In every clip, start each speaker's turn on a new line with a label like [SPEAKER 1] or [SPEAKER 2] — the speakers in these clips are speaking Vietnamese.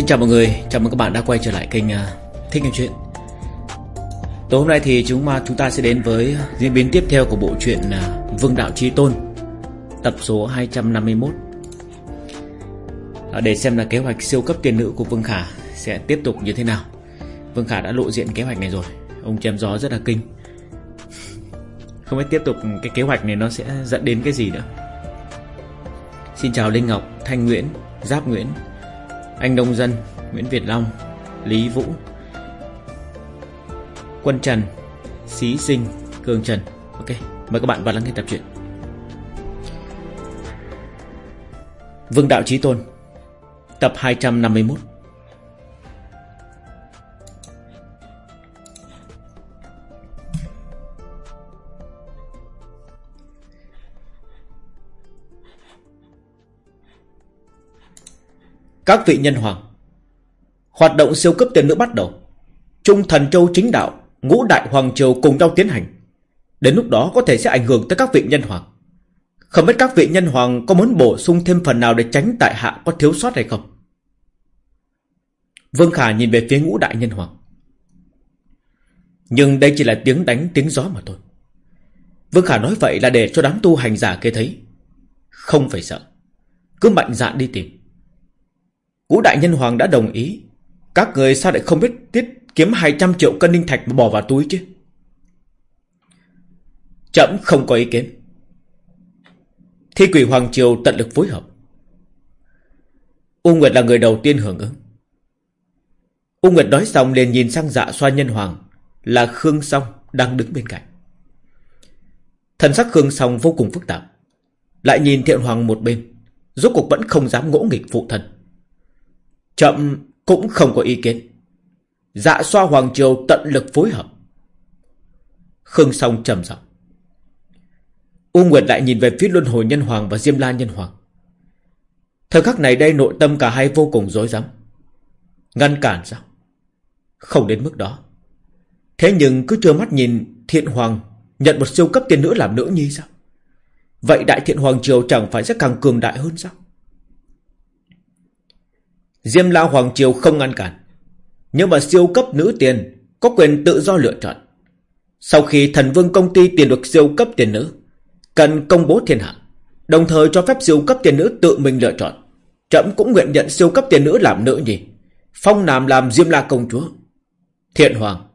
[SPEAKER 1] Xin chào mọi người, chào mừng các bạn đã quay trở lại kênh à, Thích Nghe Chuyện. Tối hôm nay thì chúng mà chúng ta sẽ đến với diễn biến tiếp theo của bộ truyện à, Vương Đạo Chi Tôn Tập số 251 à, Để xem là kế hoạch siêu cấp tiền nữ của Vương Khả sẽ tiếp tục như thế nào. Vương Khả đã lộ diện kế hoạch này rồi Ông chém gió rất là kinh. Không biết tiếp tục cái kế hoạch này nó sẽ dẫn đến cái gì nữa. Xin chào Linh Ngọc, Thanh Nguyễn, Giáp Nguyễn. Anh Đông Dân, Nguyễn Việt Long, Lý Vũ Quân Trần, Xí Sinh, Cường Trần. Ok, mời các bạn vào lắng nghe tập truyện. Vương Đạo Chí Tôn Tập 251 Các vị nhân hoàng, Hoạt động siêu cấp tiền nữ bắt đầu. Trung thần châu chính đạo, Ngũ đại hoàng triều cùng nhau tiến hành. Đến lúc đó có thể sẽ ảnh hưởng tới các vị nhân hoàng. Không biết các vị nhân hoàng Có muốn bổ sung thêm phần nào Để tránh tại hạ có thiếu sót hay không? Vương Khả nhìn về phía ngũ đại nhân hoàng. Nhưng đây chỉ là tiếng đánh, tiếng gió mà thôi. Vương Khả nói vậy là để cho đám tu hành giả kia thấy. Không phải sợ. Cứ mạnh dạn đi tìm cũ đại nhân hoàng đã đồng ý. Các người sao lại không biết tiết kiếm 200 triệu cân ninh thạch mà bỏ vào túi chứ? Chậm không có ý kiến. Thi quỷ Hoàng Triều tận lực phối hợp. U Nguyệt là người đầu tiên hưởng ứng. U Nguyệt nói xong liền nhìn sang dạ xoa nhân hoàng Là Khương Song đang đứng bên cạnh. Thần sắc Khương Song vô cùng phức tạp. Lại nhìn thiện hoàng một bên, Rốt cuộc vẫn không dám ngỗ nghịch phụ thần. Chậm cũng không có ý kiến. Dạ xoa Hoàng Triều tận lực phối hợp. Khương Song trầm giọng. U Nguyệt lại nhìn về phía Luân Hồi Nhân Hoàng và Diêm La Nhân Hoàng. Thời khắc này đây nội tâm cả hai vô cùng rối rắm. Ngăn cản sao? Không đến mức đó. Thế nhưng cứ trơ mắt nhìn Thiện Hoàng nhận một siêu cấp tiền nữ làm nữ nhi sao? Vậy Đại Thiện Hoàng Triều chẳng phải sẽ càng cường đại hơn sao? Diêm La Hoàng Triều không ngăn cản. Nhưng mà siêu cấp nữ tiền có quyền tự do lựa chọn. Sau khi thần vương công ty tiền được siêu cấp tiền nữ, cần công bố thiên hạ, đồng thời cho phép siêu cấp tiền nữ tự mình lựa chọn. Trẫm cũng nguyện nhận siêu cấp tiền nữ làm nữ nhỉ. Phong Nam làm Diêm La công chúa. Thiện Hoàng,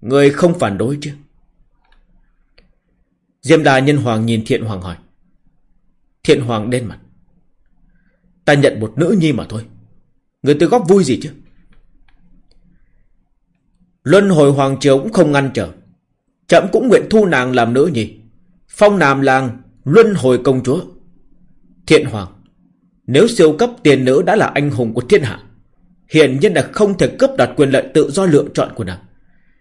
[SPEAKER 1] người không phản đối chứ? Diêm La nhân hoàng nhìn Thiện Hoàng hỏi. Thiện Hoàng đen mặt. Ta nhận một nữ nhi mà thôi. Người tự góp vui gì chứ? Luân hồi Hoàng Triều cũng không ngăn trở. Chậm cũng nguyện thu nàng làm nữ nhỉ? Phong Nam làng Luân hồi công chúa. Thiện Hoàng, Nếu siêu cấp tiền nữ đã là anh hùng của thiên hạ Hiện nhiên là không thể cấp đoạt quyền lợi tự do lựa chọn của nàng.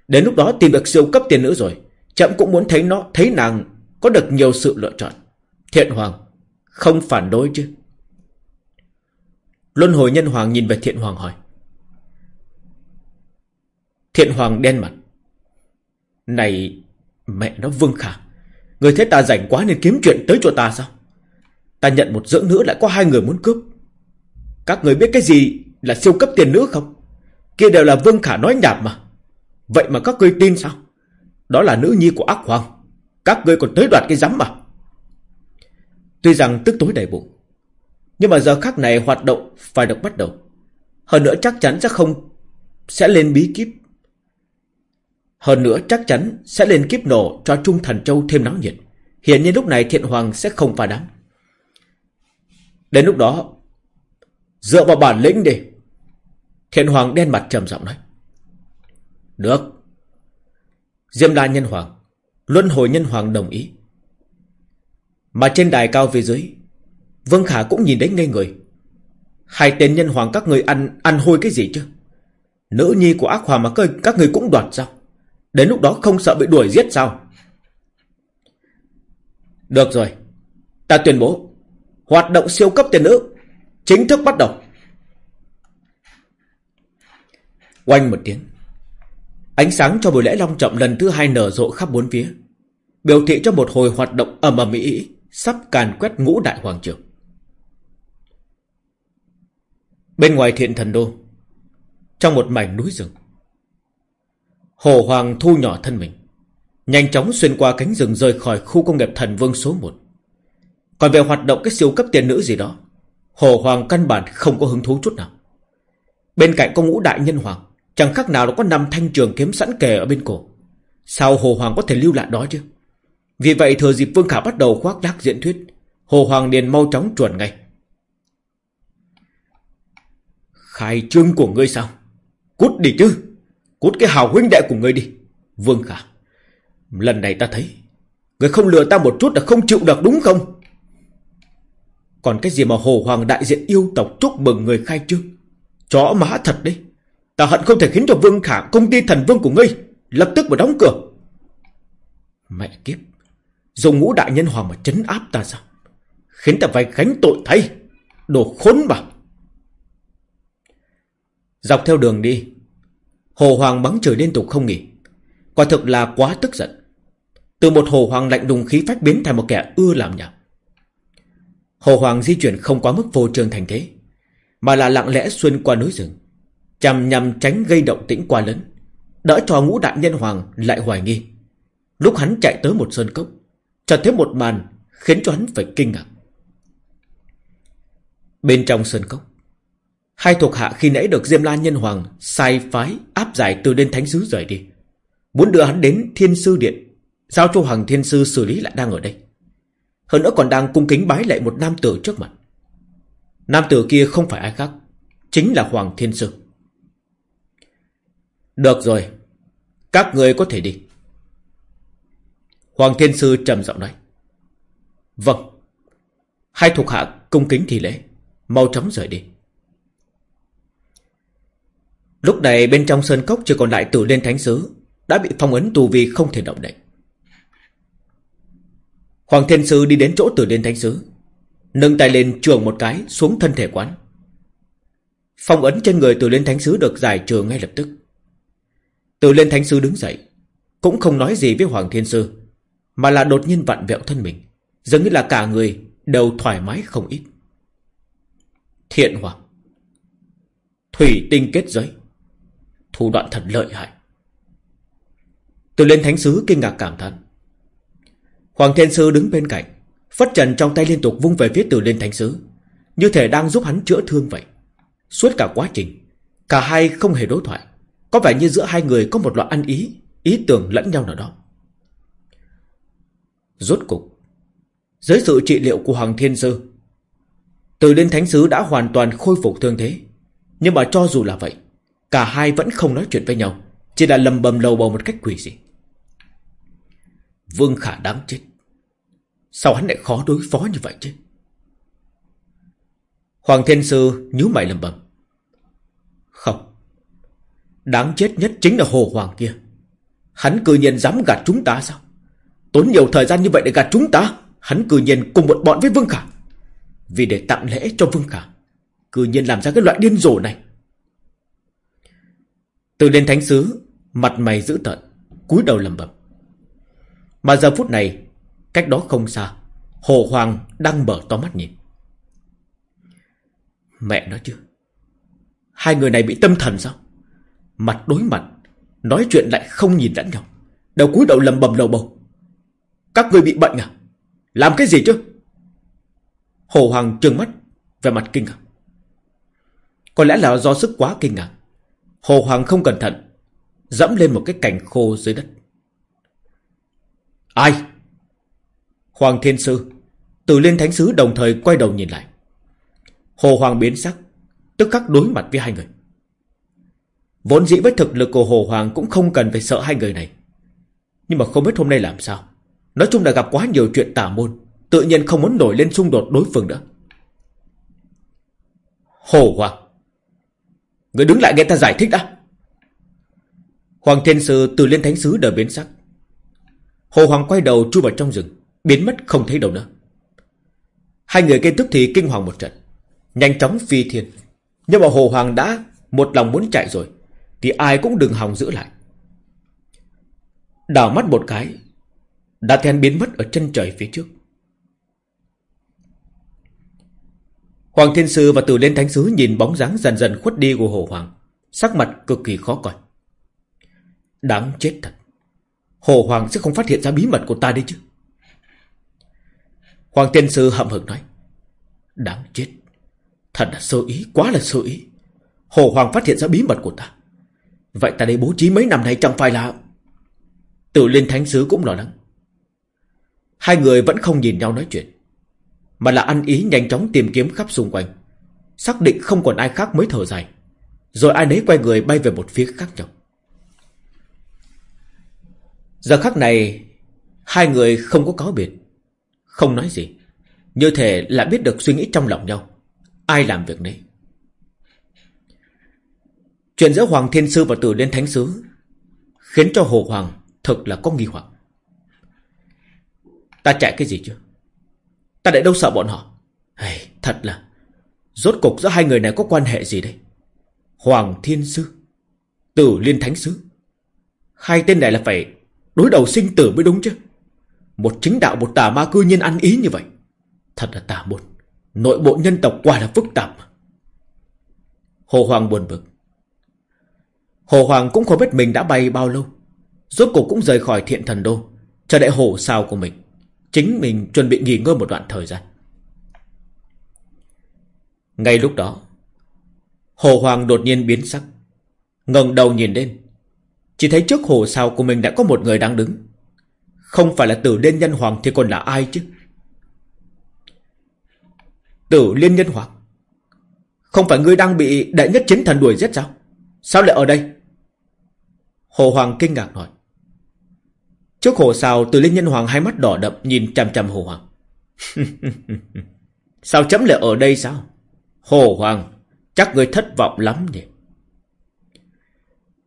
[SPEAKER 1] Đến lúc đó tìm được siêu cấp tiền nữ rồi, Chậm cũng muốn thấy nó, Thấy nàng có được nhiều sự lựa chọn. Thiện Hoàng, Không phản đối chứ. Luân hồi nhân hoàng nhìn về thiện hoàng hỏi. Thiện hoàng đen mặt. Này, mẹ nó vương khả. Người thấy ta rảnh quá nên kiếm chuyện tới cho ta sao? Ta nhận một dưỡng nữ lại có hai người muốn cướp. Các người biết cái gì là siêu cấp tiền nữ không? Kia đều là vương khả nói nhảm mà. Vậy mà các ngươi tin sao? Đó là nữ nhi của ác hoàng. Các ngươi còn tới đoạt cái rắm mà. Tuy rằng tức tối đầy bụng nhưng mà giờ khắc này hoạt động phải được bắt đầu. Hơn nữa chắc chắn sẽ không sẽ lên bí kíp. Hơn nữa chắc chắn sẽ lên kiếp nổ cho Trung Thần Châu thêm nóng nhiệt. Hiện nhiên lúc này Thiện Hoàng sẽ không phá đám. Đến lúc đó, dựa vào bản lĩnh đi. Thiện Hoàng đen mặt trầm giọng nói. Được. Diêm La Nhân Hoàng, Luân Hồi Nhân Hoàng đồng ý. Mà trên đài cao phía dưới, Vương Khả cũng nhìn đến ngây người. Hai tên nhân hoàng các người ăn ăn hôi cái gì chứ? Nữ nhi của ác hoàng mà các người cũng đoạt sao? Đến lúc đó không sợ bị đuổi giết sao? Được rồi. Ta tuyên bố. Hoạt động siêu cấp tiền nữ. Chính thức bắt đầu. Quanh một tiếng. Ánh sáng cho buổi lễ long trọng lần thứ hai nở rộ khắp bốn phía. Biểu thị cho một hồi hoạt động ầm ầm mỹ sắp càn quét ngũ đại hoàng trường. Bên ngoài thiện thần đô, Trong một mảnh núi rừng, Hồ Hoàng thu nhỏ thân mình, Nhanh chóng xuyên qua cánh rừng rời khỏi khu công nghiệp thần vương số 1 Còn về hoạt động cái siêu cấp tiền nữ gì đó, Hồ Hoàng căn bản không có hứng thú chút nào. Bên cạnh có ngũ đại nhân hoàng, Chẳng khác nào nó có năm thanh trường kiếm sẵn kề ở bên cổ. Sao Hồ Hoàng có thể lưu lại đó chứ? Vì vậy, thừa dịp Vương Khả bắt đầu khoác lác diễn thuyết, Hồ Hoàng liền mau chóng chuẩn ngay. Khai trương của ngươi sao? Cút đi chứ. Cút cái hào huynh đệ của ngươi đi. Vương Khả, Lần này ta thấy, Ngươi không lừa ta một chút là không chịu được đúng không? Còn cái gì mà Hồ Hoàng đại diện yêu tộc chúc mừng người khai trương? Chó má thật đấy. Ta hận không thể khiến cho Vương Khả, công ty thần vương của ngươi, Lập tức mà đóng cửa. Mẹ kiếp Dùng ngũ đại nhân hoàng mà chấn áp ta sao? Khiến ta phải gánh tội thay. Đồ khốn mà Dọc theo đường đi, Hồ Hoàng bắn trời liên tục không nghỉ. Quả thực là quá tức giận. Từ một Hồ Hoàng lạnh lùng khí phách biến thành một kẻ ưa làm nhảm Hồ Hoàng di chuyển không quá mức vô trường thành thế, Mà là lặng lẽ xuyên qua núi rừng, Chằm nhằm tránh gây động tĩnh quá lớn. Đỡ cho ngũ đại nhân hoàng lại hoài nghi. Lúc hắn chạy tới một sơn cốc, Chợt thấy một màn Khiến cho hắn phải kinh ngạc. Bên trong sơn cốc Hai thuộc hạ khi nãy được Diêm La Nhân Hoàng sai phái áp giải từ đền thánh sứ rời đi. Muốn đưa hắn đến thiên sư điện, giao cho Hoàng thiên sư xử lý lại đang ở đây. Hơn nữa còn đang cung kính bái lại một nam tử trước mặt. Nam tử kia không phải ai khác, chính là Hoàng thiên sư. Được rồi, các người có thể đi. Hoàng thiên sư trầm giọng nói. Vâng. Hai thuộc hạ cung kính thì lễ, mau chóng rời đi. Lúc này bên trong sơn cốc chỉ còn lại tử liên thánh sứ, Đã bị phong ấn tù vì không thể động đậy. Hoàng thiên sư đi đến chỗ tử liên thánh sứ, Nâng tay lên trường một cái xuống thân thể quán. Phong ấn trên người tử liên thánh sứ được giải trừ ngay lập tức. Tử liên thánh sứ đứng dậy, Cũng không nói gì với Hoàng thiên sư Mà là đột nhiên vặn vẹo thân mình, Giống như là cả người đều thoải mái không ít. Thiện hoàng, Thủy tinh kết giới. Thủ đoạn thật lợi hại. Từ lên thánh sứ kinh ngạc cảm thán. Hoàng thiên sư đứng bên cạnh, Phất trần trong tay liên tục vung về phía từ lên thánh sứ. Như thể đang giúp hắn chữa thương vậy. Suốt cả quá trình, Cả hai không hề đối thoại. Có vẻ như giữa hai người có một loại ăn ý Ý tưởng lẫn nhau nào đó. Rốt cục, Dưới sự trị liệu của Hoàng Thiên Sư, Từ lên thánh sứ đã hoàn toàn khôi phục thương thế. Nhưng mà cho dù là vậy Cả hai vẫn không nói chuyện với nhau, Chỉ là lầm bầm lầu bầu một cách quỷ gì Vương Khả đáng chết. Sao hắn lại khó đối phó như vậy chứ? Hoàng Thiên Sư nhíu mày lầm bầm. Không. Đáng chết nhất chính là Hồ Hoàng kia. Hắn cư nhiên dám gạt chúng ta sao? Tốn nhiều thời gian như vậy để gạt chúng ta, Hắn cư nhiên cùng một bọn với Vương Khả. Vì để tặng lễ cho Vương Khả, Cư nhiên làm ra cái loại điên rồ này từ lên thánh sứ Mặt mày dữ tợn, cúi đầu lầm bầm Mà giờ phút này, Cách đó không xa, Hồ Hoàng đang mở to mắt nhìn. Mẹ nói chứ, Hai người này bị tâm thần sao? Mặt đối mặt, Nói chuyện lại không nhìn lẫn nhau Đầu cúi đầu lầm bầm lầu bầu. Các người bị bệnh à? Làm cái gì chứ? Hồ Hoàng trừng mắt Về mặt kinh ngạc. Có lẽ là do sức quá kinh ngạc Hồ Hoàng không cẩn thận, Dẫm lên một cái cành khô dưới đất. Ai? Hoàng Thiên Sư. Từ lên thánh sứ đồng thời quay đầu nhìn lại. Hồ Hoàng biến sắc, Tức khắc đối mặt với hai người. Vốn dĩ với thực lực của Hồ Hoàng Cũng không cần phải sợ hai người này. Nhưng mà không biết hôm nay làm sao. Nói chung là gặp quá nhiều chuyện tả môn, Tự nhiên không muốn nổi lên xung đột đối phương nữa. Hồ Hoàng. Người đứng lại nghe ta giải thích đã. Hoàng Thiên Sư từ lên thánh sứ đờ biến sắc. Hồ Hoàng quay đầu chui vào trong rừng, Biến mất không thấy đâu nữa. Hai người kia tức thì kinh hoàng một trận. Nhanh chóng phi thiên. Nhưng mà Hồ Hoàng đã Một lòng muốn chạy rồi, Thì ai cũng đừng hòng giữ lại. Đảo mắt một cái, Đã then biến mất ở chân trời phía trước. Hoàng Thiên Sư và Tử Liên Thánh Sứ nhìn bóng dáng dần dần khuất đi của Hồ Hoàng. Sắc mặt cực kỳ khó coi. Đáng chết thật. Hồ Hoàng sẽ không phát hiện ra bí mật của ta đi chứ? Hoàng Thiên sư hậm hực nói. Đáng chết. Thật là sơ ý, quá là sơ ý. Hồ Hoàng phát hiện ra bí mật của ta. Vậy ta đây bố trí mấy năm nay chẳng phải là Tử Liên Thánh Sứ cũng lo lắng. Hai người vẫn không nhìn nhau nói chuyện. Mà là ăn ý nhanh chóng tìm kiếm khắp xung quanh. Xác định không còn ai khác mới thở dài. Rồi ai nấy quay người bay về một phía khác nhau. Giờ khắc này, Hai người không có cáo biệt. Không nói gì. Như thể là biết được suy nghĩ trong lòng nhau. Ai làm việc này Chuyện giữa Hoàng Thiên Sư và Tử Liên Thánh Sứ Khiến cho Hồ Hoàng thật là có nghi hoặc. Ta chạy cái gì chứ? Ta lại đâu sợ bọn họ? Hey, Thật là Rốt cục giữa hai người này có quan hệ gì đây Hoàng Thiên Sư Tử Liên Thánh Sứ Hai tên này là phải Đối đầu sinh tử mới đúng chứ. Một chính đạo một tà ma cư nhiên ăn ý như vậy. Thật là tà môn. Nội bộ nhân tộc quả là phức tạp. Hồ Hoàng buồn bực. Hồ Hoàng cũng không biết mình đã bay bao lâu. Rốt cuộc cũng rời khỏi thiện thần đô Chờ đợi hổ sao của mình. Chính mình chuẩn bị nghỉ ngơi một đoạn thời gian. Ngay lúc đó, Hồ Hoàng đột nhiên biến sắc, ngẩng đầu nhìn lên. Chỉ thấy trước hồ sao của mình đã có một người đang đứng. Không phải là tử liên nhân hoàng Thì còn là ai chứ? Tử liên nhân hoàng? Không phải ngươi đang bị đại nhất chiến thần đuổi giết sao? Sao lại ở đây? Hồ Hoàng kinh ngạc hỏi. Trước hồ sao từ Linh Nhân Hoàng hai mắt đỏ đậm nhìn chằm chằm Hồ Hoàng. sao chấm lại ở đây sao? Hồ Hoàng, chắc người thất vọng lắm nhỉ.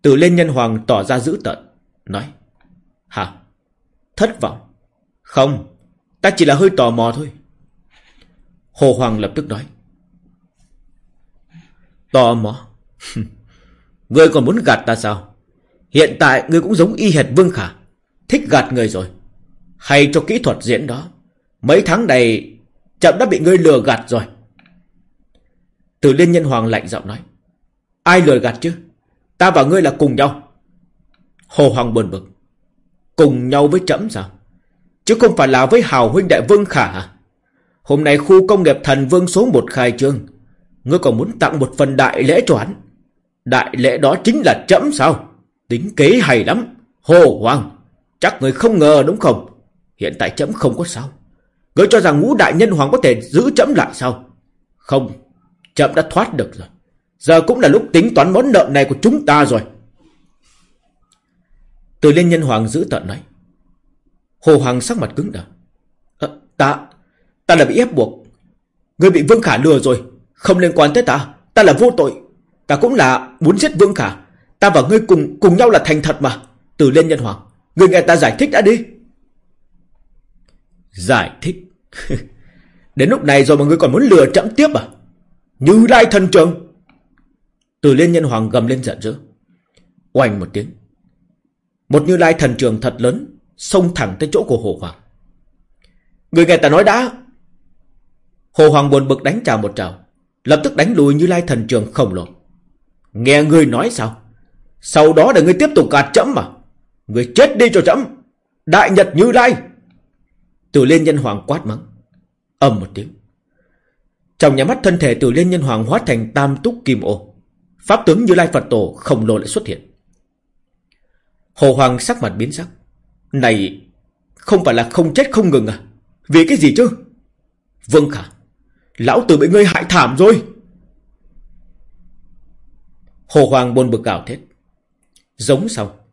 [SPEAKER 1] Từ Lên Nhân Hoàng tỏ ra dữ tợn, nói. Hả? Thất vọng? Không, ta chỉ là hơi tò mò thôi. Hồ Hoàng lập tức nói. Tò mò? ngươi còn muốn gạt ta sao? Hiện tại ngươi cũng giống y hệt Vương Khả. Thích gạt người rồi. Hay cho kỹ thuật diễn đó. Mấy tháng này Chậm đã bị ngươi lừa gạt rồi. Từ Liên Nhân Hoàng lạnh giọng nói, Ai lừa gạt chứ? Ta và ngươi là cùng nhau. Hồ Hoàng buồn bực, Cùng nhau với chậm sao? Chứ không phải là với hào huynh đại vương khả à? Hôm nay khu công nghiệp thần vương số 1 khai trương, Ngươi còn muốn tặng một phần đại lễ cho hắn? Đại lễ đó chính là chậm sao? Tính kế hay lắm, Hồ Hoàng. Chắc người không ngờ đúng không? Hiện tại chấm không có sao. Người cho rằng ngũ đại nhân hoàng có thể giữ chấm lại sao? Không, chấm đã thoát được rồi. Giờ cũng là lúc tính toán món nợ này của chúng ta rồi. Từ liên nhân hoàng giữ tận nói. Hồ Hoàng sắc mặt cứng đờ. À, ta, ta là bị ép buộc. Người bị Vương Khả lừa rồi. Không liên quan tới ta. Ta là vô tội. Ta cũng là muốn giết Vương Khả. Ta và ngươi cùng cùng nhau là thành thật mà. Từ liên nhân hoàng. Người nghe ta giải thích đã đi. Giải thích? Đến lúc này rồi mà ngươi còn muốn lừa chậm tiếp à? Như lai thần trường. Từ liên nhân hoàng gầm lên giận dữ. Oanh một tiếng. Một như lai thần trường thật lớn, xông thẳng tới chỗ của Hồ Hoàng. Người nghe ta nói đã. Hồ Hoàng buồn bực đánh chào một chào. Lập tức đánh lùi như lai thần trường khổng lồ. Nghe ngươi nói sao? Sau đó để ngươi tiếp tục gạt chấm mà. Người chết đi cho chấm Đại Nhật Như Lai. Tử Liên Nhân Hoàng quát mắng. Ầm một tiếng. Trong nhà mắt thân thể Tử Liên Nhân Hoàng hóa thành tam túc kim ô. Pháp tướng Như Lai Phật Tổ khổng lồ lại xuất hiện. Hồ Hoàng sắc mặt biến sắc. Này, Không phải là không chết không ngừng à? Vì cái gì chứ? Vâng khả. Lão tử bị ngươi hại thảm rồi. Hồ Hoàng buồn bực gào thét. Giống xong.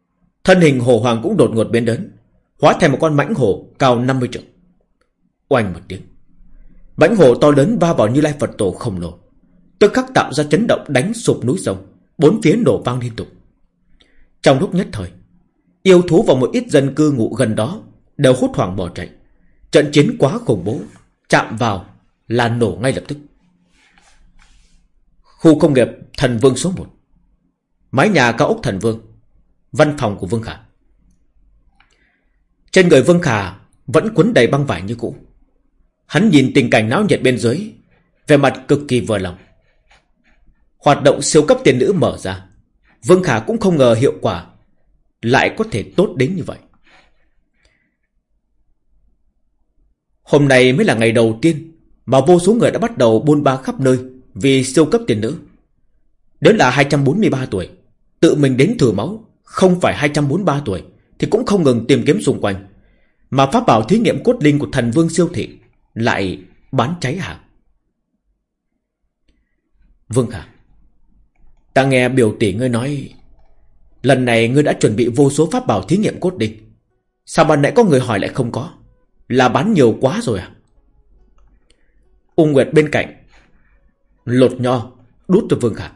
[SPEAKER 1] Thân hình hồ hoàng cũng đột ngột biến đến, Hóa thành một con mãnh hổ cao 50 trượng. Oanh một tiếng, Mãnh hổ to lớn va vào như lai Phật tổ khổng lồ, Tức khắc tạo ra chấn động đánh sụp núi sông, Bốn phía nổ vang liên tục. Trong lúc nhất thời, Yêu thú và một ít dân cư ngụ gần đó Đều hốt hoảng bỏ chạy, Trận chiến quá khủng bố, Chạm vào là nổ ngay lập tức. Khu công nghiệp Thần Vương số 1 Mái nhà cao ốc Thần Vương Văn phòng của Vương Khả. Trên người Vương Khả Vẫn quấn đầy băng vải như cũ. Hắn nhìn tình cảnh náo nhiệt bên dưới, vẻ mặt cực kỳ vừa lòng. Hoạt động siêu cấp tiền nữ mở ra, Vương Khả cũng không ngờ hiệu quả Lại có thể tốt đến như vậy. Hôm nay mới là ngày đầu tiên Mà vô số người đã bắt đầu buôn ba khắp nơi Vì siêu cấp tiền nữ. Đến là 243 tuổi, Tự mình đến thử máu không phải 243 tuổi, Thì cũng không ngừng tìm kiếm xung quanh. Mà pháp bảo thí nghiệm cốt linh của thần vương siêu thị Lại bán cháy hàng Vương Khả, Ta nghe biểu tỷ ngươi nói, Lần này ngươi đã chuẩn bị vô số pháp bảo thí nghiệm cốt linh. Sao ban nãy có người hỏi lại không có? Là bán nhiều quá rồi à? Ung Nguyệt bên cạnh, Lột nho, Đút cho Vương Khả.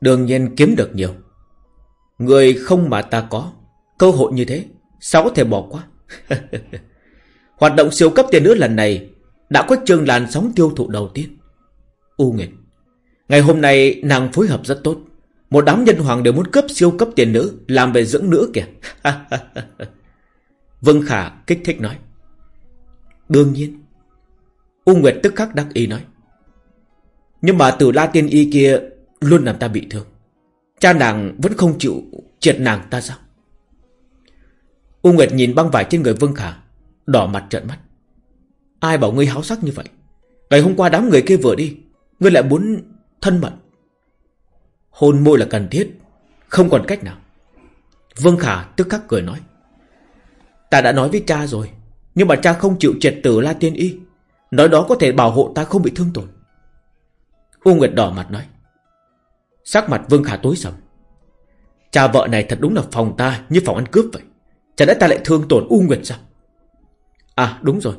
[SPEAKER 1] Đương nhiên kiếm được nhiều Người không mà ta có. Cơ hội như thế, Sao có thể bỏ qua? Hoạt động siêu cấp tiền nữ lần này Đã có chương làn sóng tiêu thụ đầu tiên. U Nguyệt Ngày hôm nay nàng phối hợp rất tốt. Một đám nhân hoàng đều muốn cấp siêu cấp tiền nữ, Làm về dưỡng nữ kìa. Vân Khả kích thích nói. Đương nhiên. U Nguyệt tức khắc đắc ý nói. Nhưng mà từ La Tiên Y kia Luôn làm ta bị thương. Cha nàng vẫn không chịu triệt nàng ta sao? U Nguyệt nhìn băng vải trên người Vương Khả, Đỏ mặt trợn mắt. Ai bảo ngươi háo sắc như vậy? Ngày hôm qua đám người kia vừa đi, Ngươi lại muốn thân mật. Hôn môi là cần thiết, Không còn cách nào. Vương Khả tức khắc cười nói, Ta đã nói với cha rồi, Nhưng mà cha không chịu triệt tử La Tiên Y, Nói đó có thể bảo hộ ta không bị thương tổn. U Nguyệt đỏ mặt nói Sắc mặt Vương Khả tối sầm. Cha vợ này thật đúng là phòng ta Như phòng ăn cướp vậy. Chả lẽ ta lại thương tổn U Nguyệt sao? À đúng rồi.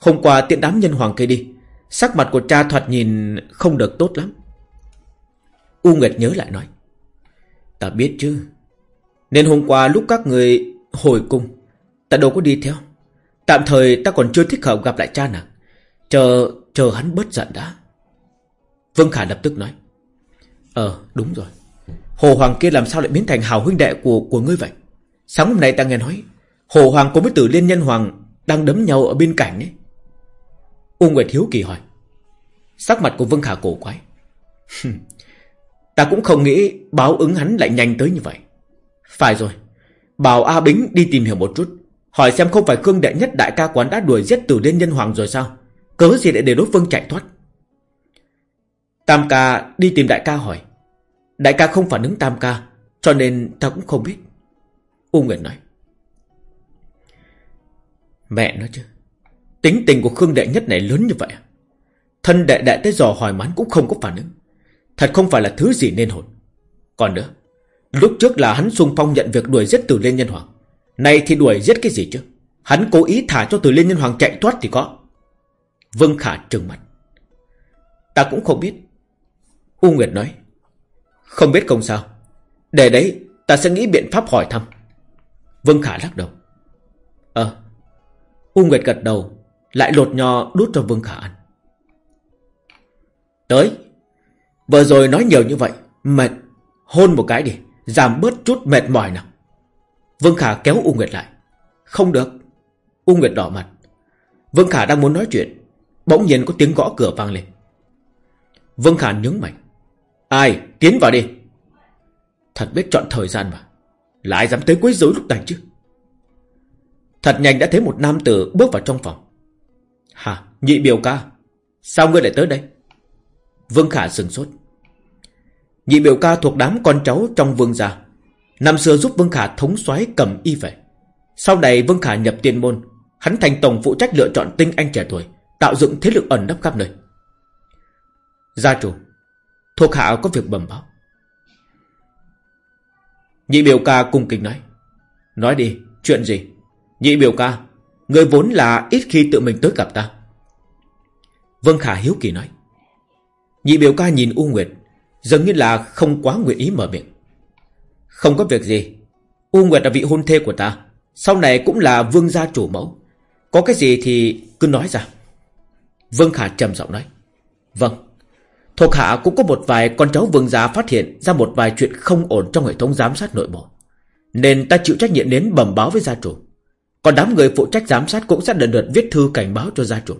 [SPEAKER 1] Hôm qua tiện đám nhân hoàng kia đi Sắc mặt của cha thoạt nhìn không được tốt lắm. U Nguyệt nhớ lại nói Ta biết chứ. Nên hôm qua lúc các người hồi cung Ta đâu có đi theo. Tạm thời ta còn chưa thích hợp gặp lại cha nàng. Chờ, chờ hắn bớt giận đã. Vương Khả lập tức nói Ờ đúng rồi. Hồ Hoàng kia làm sao lại biến thành hào huynh đệ của của ngươi vậy? Sáng hôm nay ta nghe nói, Hồ Hoàng cùng với tử liên nhân Hoàng Đang đấm nhau ở bên cạnh ấy. U Nguyệt Hiếu Kỳ hỏi. Sắc mặt của Vương Khả cổ quái. Ta cũng không nghĩ báo ứng hắn lại nhanh tới như vậy. Phải rồi, Bảo A Bính đi tìm hiểu một chút, Hỏi xem không phải Khương Đệ Nhất đại ca quán đã đuổi giết tử liên nhân hoàng rồi sao? Cớ gì để để đối phương chạy thoát? Tam ca đi tìm đại ca hỏi. Đại ca không phản ứng tam ca, Cho nên ta cũng không biết. U Nguyệt nói. Mẹ nói chứ, Tính tình của Khương Đệ Nhất này lớn như vậy à? Thân đệ đệ tới dò hỏi mán cũng không có phản ứng. Thật không phải là thứ gì nên hồn. Còn nữa, Lúc trước là hắn xung phong nhận việc đuổi giết từ Liên Nhân Hoàng. Này thì đuổi giết cái gì chứ? Hắn cố ý thả cho từ Liên Nhân Hoàng chạy thoát thì có. Vương Khả trừng mặt Ta cũng không biết. U Nguyệt nói, Không biết không sao. Để đấy, ta sẽ nghĩ biện pháp hỏi thăm. Vương Khả lắc đầu Ờ. U Nguyệt gật đầu, Lại lột nho đút cho Vương Khả ăn. Tới, Vừa rồi nói nhiều như vậy, Mệt, Hôn một cái đi, Giảm bớt chút mệt mỏi nào. Vương Khả kéo U Nguyệt lại, Không được. U Nguyệt đỏ mặt, Vương Khả đang muốn nói chuyện, Bỗng nhiên có tiếng gõ cửa vang lên. Vương Khả nhướng mày Ai, tiến vào đi. Thật biết chọn thời gian mà. Lại dám tới quấy rối lúc này chứ. Thật nhanh đã thấy một nam tử bước vào trong phòng. Hả, nhị biểu ca, Sao ngươi lại tới đây? Vương Khả sừng sốt. Nhị biểu ca thuộc đám con cháu trong vương gia. Năm xưa giúp Vương Khả thống soái cầm y về Sau này Vương Khả nhập tiên môn, Hắn thành tổng phụ trách lựa chọn tinh anh trẻ tuổi, Tạo dựng thế lực ẩn nấp khắp nơi. Gia chủ Thuộc hạ có việc bẩm báo. Nhị biểu ca cung kính nói. Nói đi, chuyện gì? Nhị biểu ca Người vốn là ít khi tự mình tới gặp ta. Vân Khả hiếu kỳ nói. Nhị biểu ca nhìn U Nguyệt Dường như là không quá nguyện ý mở miệng. Không có việc gì. U Nguyệt là vị hôn thê của ta Sau này cũng là vương gia chủ mẫu. Có cái gì thì cứ nói ra. Vương Khả trầm giọng nói. Vâng. Thuộc hạ cũng có một vài con cháu vương gia phát hiện ra một vài chuyện không ổn trong hệ thống giám sát nội bộ. Nên ta chịu trách nhiệm đến bẩm báo với gia chủ. Còn đám người phụ trách giám sát cũng sẽ lần lượt viết thư cảnh báo cho gia chủ.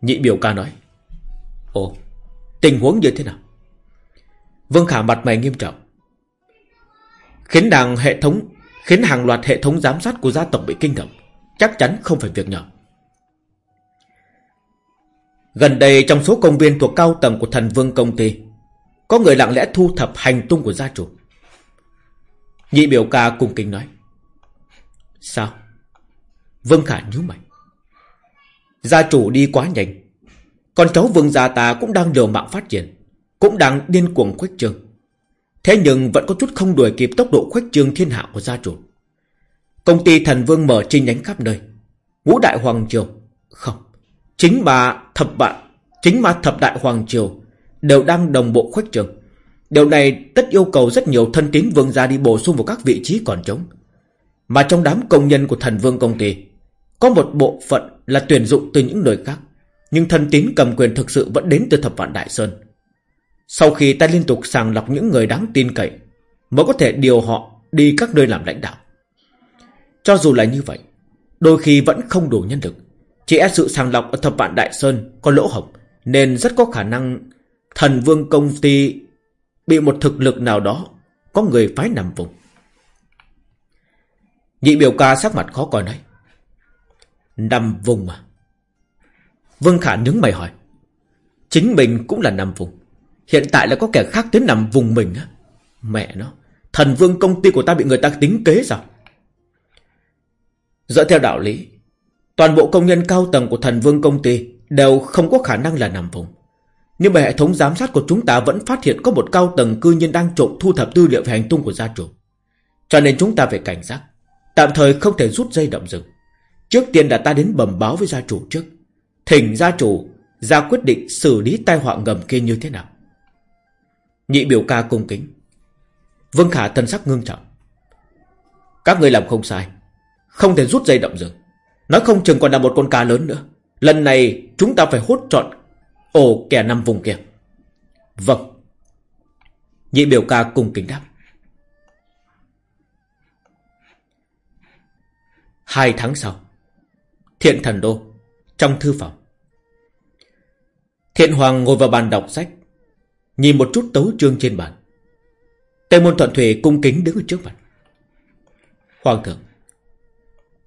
[SPEAKER 1] Nhị biểu ca nói. Ồ, tình huống như thế nào? Vương Khả mặt mày nghiêm trọng. Khiến đảng hệ thống Khiến hàng loạt hệ thống giám sát của gia tộc bị kinh động Chắc chắn không phải việc nhỏ Gần đây trong số công viên thuộc cao tầng của thần vương công ty, Có người lặng lẽ thu thập hành tung của gia chủ. Nhị biểu ca cùng kính nói, Sao? Vương Khả nhíu mày. Gia chủ đi quá nhanh, Con cháu vương gia ta cũng đang liều mạng phát triển, Cũng đang điên cuồng khuếch trương. Thế nhưng vẫn có chút không đuổi kịp tốc độ khuếch trương thiên hạ của gia chủ. Công ty thần vương mở chi nhánh khắp nơi. Ngũ đại hoàng triều, Không. Chính mà thập bạn Chính mà thập đại hoàng triều Đều đang đồng bộ khuếch trường. Điều này tất yêu cầu rất nhiều thân tín vương gia đi bổ sung vào các vị trí còn trống. Mà trong đám công nhân của thần vương công ty, Có một bộ phận là tuyển dụng từ những nơi khác, Nhưng thân tín cầm quyền thực sự vẫn đến từ thập vạn Đại Sơn. Sau khi ta liên tục sàng lọc những người đáng tin cậy, Mới có thể điều họ đi các nơi làm lãnh đạo. Cho dù là như vậy, Đôi khi vẫn không đủ nhân lực. Chỉ e sự sàng lọc ở thập vạn Đại Sơn có lỗ hổng, Nên rất có khả năng Thần vương công ty Bị một thực lực nào đó Có người phái nằm vùng. Nhị biểu ca sắc mặt khó coi nói, Nằm vùng mà Vương Khả nhướng mày hỏi, Chính mình cũng là nằm vùng, Hiện tại là có kẻ khác tới nằm vùng mình á? Mẹ nó, Thần vương công ty của ta bị người ta tính kế sao? Dựa theo đạo lý Toàn bộ công nhân cao tầng của thần vương công ty Đều không có khả năng là nằm vùng. Nhưng mà hệ thống giám sát của chúng ta Vẫn phát hiện có một cao tầng cư nhân đang trộm Thu thập tư liệu về hành tung của gia chủ. Cho nên chúng ta phải cảnh giác, Tạm thời không thể rút dây động rừng. Trước tiên đã ta đến bẩm báo với gia chủ trước. Thỉnh gia chủ ra quyết định xử lý tai họa ngầm kia như thế nào. Nhị biểu ca cung kính. Vương Khả thân sắc ngưng trọng. Các người làm không sai, Không thể rút dây động rừng. Nói không chừng còn là một con cá lớn nữa. Lần này chúng ta phải hút trọn Ổ kẻ nằm vùng kia. Vâng. Nhị biểu ca cung kính đáp. Hai tháng sau, Thiện thần đô, Trong thư phòng. Thiện Hoàng ngồi vào bàn đọc sách, Nhìn một chút tấu chương trên bàn. Tây môn thuận thủy cung kính đứng ở trước mặt. Hoàng thượng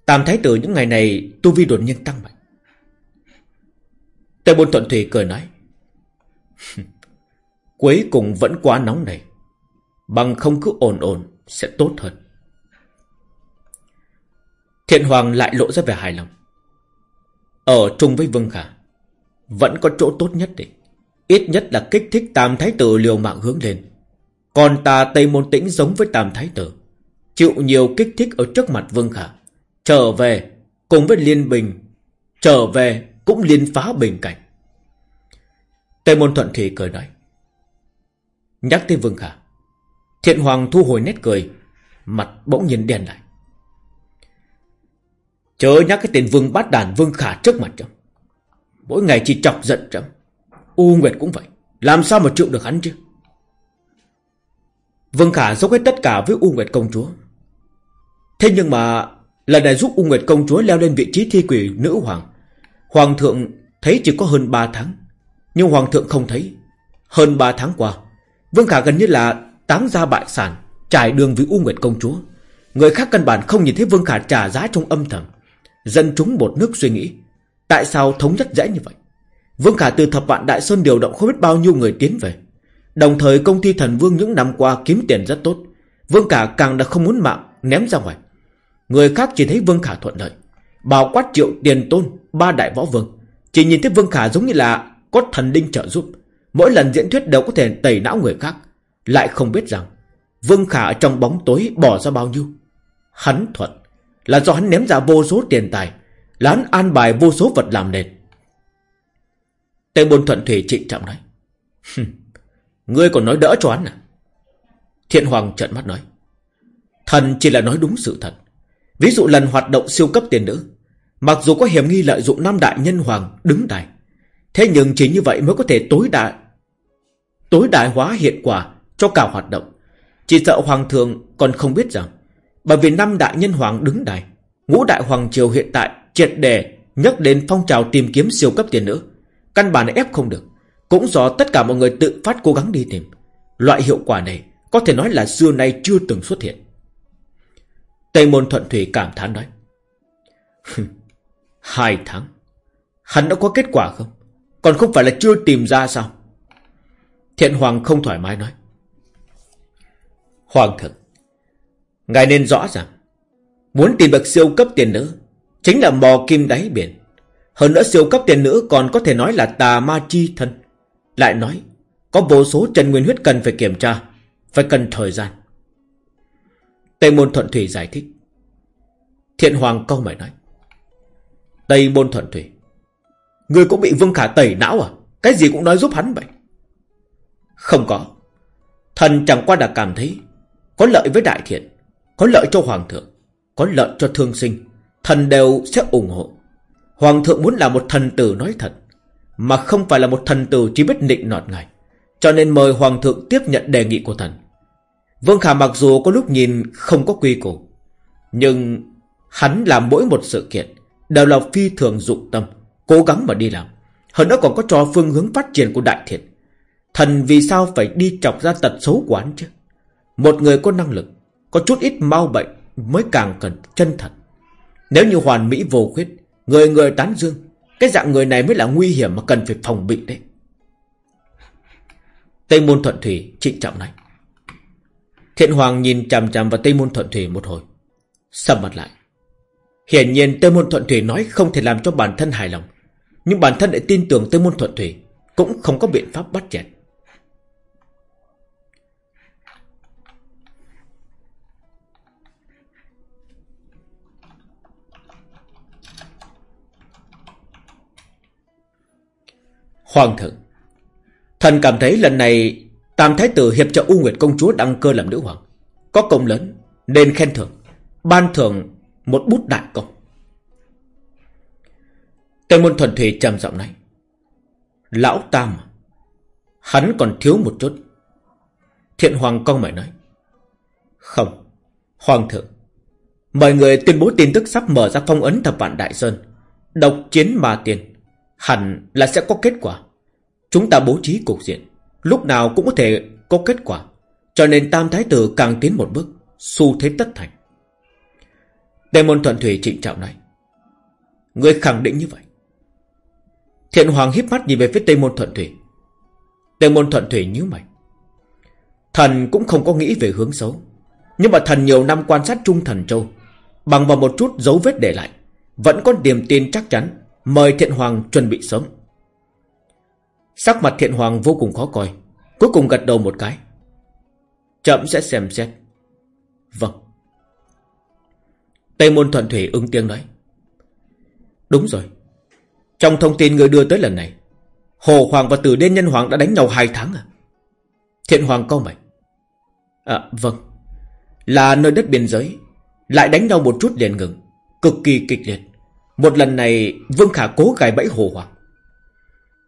[SPEAKER 1] Tam thái tử những ngày này, Tu vi đột nhiên tăng mạnh. Tây Bôn thuận thủy cười nói Cuối cùng vẫn quá nóng này. Bằng không cứ ổn ổn, Sẽ tốt hơn. Thiện Hoàng lại lộ ra vẻ hài lòng. Ở chung với Vương Khả, Vẫn có chỗ tốt nhất đấy. Ít nhất là kích thích Tam Thái Tử liều mạng hướng lên. Còn ta Tây Môn Tĩnh giống với Tam Thái Tử, Chịu nhiều kích thích ở trước mặt Vương Khả. Trở về Cùng với Liên Bình, Trở về cũng liên phá bình cảnh. Tề Môn Thuận thì cười nói, Nhắc tới Vương Khả, Thiện Hoàng thu hồi nét cười, Mặt bỗng nhiên đen lại. Chớ nhắc cái tên Vương Bát Đàn Vương Khả trước mặt chấm. Mỗi ngày chỉ chọc giận chấm. U Nguyệt cũng vậy, Làm sao mà chịu được hắn chứ? Vương Khả dốc hết tất cả với U Nguyệt công chúa. Thế nhưng mà Lần này giúp U Nguyệt công chúa leo lên vị trí thi quỷ nữ hoàng. Hoàng thượng thấy chỉ có hơn 3 tháng, Nhưng hoàng thượng không thấy. Hơn 3 tháng qua, Vương Khả gần như là táng ra bại sản, Trải đường với U Nguyệt công chúa. Người khác căn bản không nhìn thấy Vương Khả trả giá trong âm thầm. Dân chúng một nước suy nghĩ, Tại sao thống nhất dễ như vậy? Vương Khả từ thập vạn Đại Sơn điều động không biết bao nhiêu người tiến về. Đồng thời công ty thần Vương những năm qua kiếm tiền rất tốt. Vương Khả càng đã không muốn mạng ném ra ngoài. Người khác chỉ thấy Vương Khả thuận lợi. Bảo quát triệu tiền tôn, Ba đại võ vương. Chỉ nhìn thấy Vương Khả giống như là Có thần linh trợ giúp. Mỗi lần diễn thuyết đều có thể tẩy não người khác. Lại không biết rằng, Vương Khả trong bóng tối bỏ ra bao nhiêu. Hắn thuận, Là do hắn ném ra vô số tiền tài, Là hắn an bài vô số vật làm nền. Tây Bôn Thuận Thủy trịnh trọng nói Ngươi còn nói đỡ cho hắn à? Thiện Hoàng trợn mắt nói, Thần chỉ là nói đúng sự thật Ví dụ lần hoạt động siêu cấp tiền nữ, Mặc dù có hiểm nghi lợi dụng năm đại nhân hoàng đứng đài Thế nhưng chỉ như vậy mới có thể tối đại Tối đại hóa hiện quả cho cả hoạt động. Chỉ sợ hoàng thượng còn không biết rằng, Bởi vì năm đại nhân hoàng đứng đài Ngũ đại hoàng triều hiện tại triệt đề nhắc đến phong trào tìm kiếm siêu cấp tiền nữ, Căn bản ép không được. Cũng do tất cả mọi người tự phát cố gắng đi tìm, Loại hiệu quả này Có thể nói là xưa nay chưa từng xuất hiện. Tây Môn Thuận Thủy cảm thán nói Hai tháng, Hắn đã có kết quả không? Còn không phải là chưa tìm ra sao? Thiện Hoàng không thoải mái nói, Hoàng thượng, Ngài nên rõ ràng, Muốn tìm được siêu cấp tiền nữ Chính là mò kim đáy biển. Hơn nữa siêu cấp tiền nữ còn có thể nói là tà ma chi thân. Lại nói, Có vô số trần nguyên huyết cần phải kiểm tra, Phải cần thời gian. Tây Môn Thuận Thủy giải thích. Thiện Hoàng câu mày nói. Tây Môn Thuận Thủy. Ngươi cũng bị Vương Khả tẩy não à? Cái gì cũng nói giúp hắn vậy? Không có. Thần chẳng qua đã cảm thấy Có lợi với đại thiện, Có lợi cho Hoàng thượng, Có lợi cho thương sinh, Thần đều sẽ ủng hộ. Hoàng thượng muốn là một thần tử nói thật, Mà không phải là một thần tử chỉ biết nịnh nọt ngài. Cho nên mời Hoàng thượng tiếp nhận đề nghị của thần. Vương Khả mặc dù có lúc nhìn không có quy củ, Nhưng hắn làm mỗi một sự kiện Đều là phi thường dụng tâm, Cố gắng mà đi làm. Hơn nữa còn có cho phương hướng phát triển của đại thiện. Thần vì sao phải đi chọc ra tật xấu của hắn chứ? Một người có năng lực, Có chút ít mau bệnh Mới càng cần chân thật. Nếu như hoàn mỹ vô khuyết, Người người tán dương, Cái dạng người này mới là nguy hiểm mà cần phải phòng bị đấy. Tây Môn Thuận Thủy, trịnh trọng này. Thiện Hoàng nhìn chằm chằm vào Tây Môn Thuận Thủy một hồi, Sầm mặt lại. Hiển nhiên Tây Môn Thuận Thủy nói không thể làm cho bản thân hài lòng, Nhưng bản thân lại tin tưởng Tây Môn Thuận Thủy Cũng không có biện pháp bắt chẹt. Hoàng thượng, Thần cảm thấy lần này Tam Thái Tử hiệp trợ U Nguyệt Công Chúa đăng cơ làm nữ hoàng. Có công lớn, Nên khen thưởng, Ban thưởng một bút đại công. Tây Môn Thuần Thủy trầm giọng nói, Lão Tam, Hắn còn thiếu một chút. Thiện Hoàng công mày nói, Không, Hoàng thượng, Mời người tuyên bố tin tức sắp mở ra phong ấn thập vạn Đại Sơn, Độc chiến ma tiền, Hẳn là sẽ có kết quả. Chúng ta bố trí cục diện Lúc nào cũng có thể có kết quả. Cho nên Tam Thái Tử càng tiến một bước, Xu thế tất thành. Tề môn thuận thủy trịnh trọng nói Người khẳng định như vậy. Thiện Hoàng híp mắt nhìn về phía Tây Môn Thuận Thủy. Tây Môn Thuận Thủy nhíu mày. Thần cũng không có nghĩ về hướng xấu, Nhưng mà thần nhiều năm quan sát Trung Thần Châu, Bằng vào một chút dấu vết để lại, Vẫn có niềm tin chắc chắn Mời Thiện Hoàng chuẩn bị sớm. Sắc mặt Thiện Hoàng vô cùng khó coi. Cuối cùng gật đầu một cái. Chậm sẽ xem xét. Vâng. Tây Môn Thuận Thủy ứng tiếng nói. Đúng rồi. Trong thông tin người đưa tới lần này, Hồ Hoàng và Tử Đen Nhân Hoàng đã đánh nhau hai tháng à? Thiện Hoàng câu mày. À vâng. Là nơi đất biên giới, Lại đánh nhau một chút liền ngừng. Cực kỳ kịch liệt. Một lần này, Vương Khả cố gài bẫy Hồ Hoàng.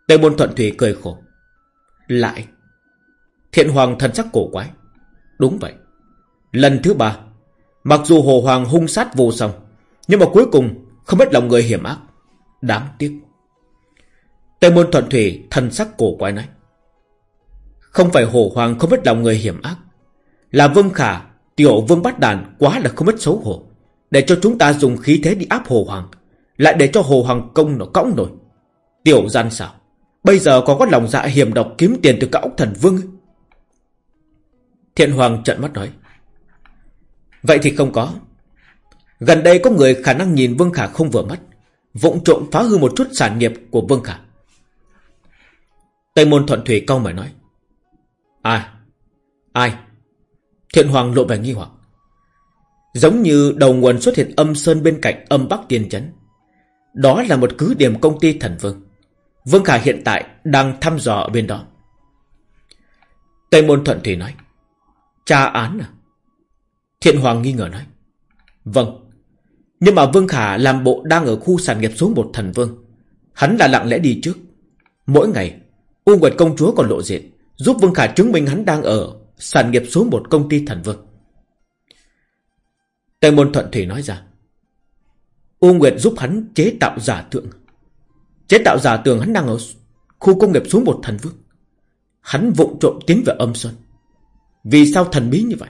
[SPEAKER 1] Tây Môn Thuận Thủy cười khổ. Lại, Thiện Hoàng thần sắc cổ quái. Đúng vậy. Lần thứ ba, Mặc dù Hồ Hoàng hung sát vô song, Nhưng mà cuối cùng không biết lòng người hiểm ác. Đáng tiếc. Tây Môn Thuận Thủy thần sắc cổ quái nói. Không phải Hồ Hoàng không biết lòng người hiểm ác. Là Vương Khả, Tiểu Vương Bắt Đàn quá là không biết xấu hổ. Để cho chúng ta dùng khí thế đi áp Hồ Hoàng, Lại để cho Hồ Hoàng công nó cõng nổi. Tiểu gian xảo. Bây giờ có có lòng dạ hiểm độc kiếm tiền từ các ốc thần vương Thiện Hoàng trận mắt nói, Vậy thì không có. Gần đây có người khả năng nhìn Vương Khả không vừa mắt, Vụng trộm phá hư một chút sản nghiệp của Vương Khả. Tây môn thuận thủy câu mời nói Ai Ai? Thiện Hoàng lộ vẻ nghi hoặc, Giống như đầu nguồn xuất hiện âm sơn bên cạnh âm bắc tiền chấn, Đó là một cứ điểm công ty thần vương. Vương Khả hiện tại đang thăm dò ở bên đó Tây môn thuận thủy nói Tra án à Thiện Hoàng nghi ngờ nói. Vâng. Nhưng mà Vương Khả làm bộ đang ở khu sản nghiệp số một thần Vương. Hắn đã lặng lẽ đi trước. Mỗi ngày, U Nguyệt Công Chúa còn lộ diện, giúp Vương Khả chứng minh hắn đang ở sản nghiệp số một công ty thần Vương. Tây Môn Thuận Thủy nói ra. U Nguyệt giúp hắn chế tạo giả tượng. Chế tạo giả tường hắn đang ở khu công nghiệp số một thần Vương. Hắn vụng trộm tiến về âm xuân. Vì sao thần bí như vậy?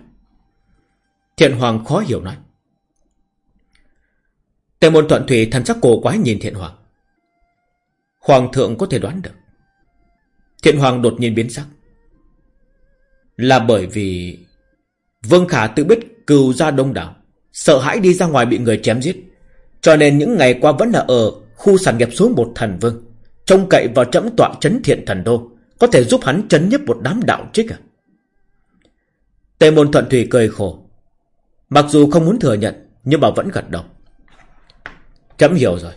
[SPEAKER 1] Thiện Hoàng khó hiểu nói. Tề môn thuận thủy thần sắc cổ quái nhìn Thiện Hoàng. Hoàng thượng có thể đoán được. Thiện Hoàng đột nhiên biến sắc. Là bởi vì Vương Khả tự biết cừu ra đông đảo, Sợ hãi đi ra ngoài bị người chém giết, Cho nên những ngày qua vẫn là ở Khu sản nghiệp số một thần vương, Trông cậy vào trẫm tọa chấn thiện thần đô, Có thể giúp hắn chấn nhấp một đám đạo trích à? Tề môn thuận thủy cười khổ. Mặc dù không muốn thừa nhận, Nhưng mà vẫn gật đầu. Chấm hiểu rồi.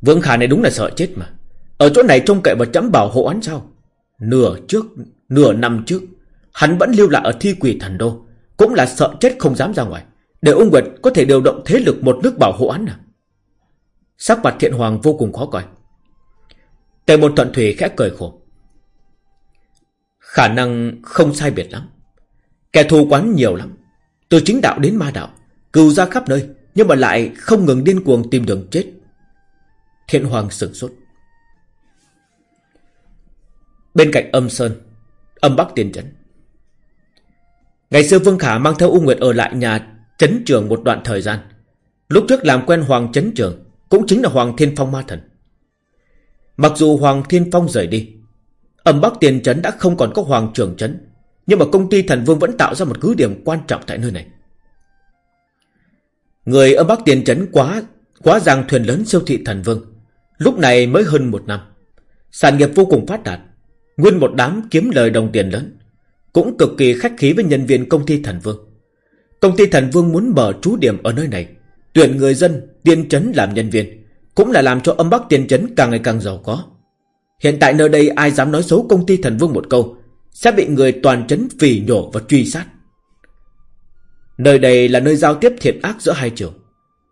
[SPEAKER 1] Vương Khả này đúng là sợ chết mà. Ở chỗ này trông cậy vào chấm bảo hộ hắn sao? Nửa trước, Nửa năm trước, Hắn vẫn lưu lại ở thi quỷ thần đô, Cũng là sợ chết không dám ra ngoài, Để ung Nguyệt có thể điều động thế lực một nước bảo hộ hắn à? Sắc mặt thiện hoàng vô cùng khó coi. Tề môn thuận thủy khẽ cười khổ. Khả năng không sai biệt lắm. Kẻ thù quán nhiều lắm. Từ chính đạo đến ma đạo, Cừu ra khắp nơi, Nhưng mà lại không ngừng điên cuồng tìm đường chết. Thiện hoàng sửng sốt. Bên cạnh âm sơn, Âm bắc tiền trấn. Ngày xưa Vương Khả mang theo U Nguyệt ở lại nhà Trấn trường một đoạn thời gian. Lúc trước làm quen Hoàng Trấn Trường cũng chính là Hoàng Thiên Phong Ma Thần. Mặc dù Hoàng Thiên Phong rời đi ẩm Bắc Tiền Trấn đã không còn có Hoàng Trường Trấn Nhưng mà công ty Thần Vương vẫn tạo ra một cứ điểm quan trọng tại nơi này. Người ở Bắc Tiền Trấn quá Quá giang thuyền lớn siêu thị Thần Vương, Lúc này mới hơn một năm, Sản nghiệp vô cùng phát đạt, Nguyên một đám kiếm lời đồng tiền lớn, Cũng cực kỳ khách khí với nhân viên công ty Thần Vương. Công ty Thần Vương muốn mở trú điểm ở nơi này, Tuyển người dân tiên trấn làm nhân viên, Cũng là làm cho âm bắc tiên trấn càng ngày càng giàu có. Hiện tại nơi đây ai dám nói xấu công ty Thần Vương một câu, Sẽ bị người toàn trấn phỉ nhổ và truy sát. Nơi đây là nơi giao tiếp thiện ác giữa hai trường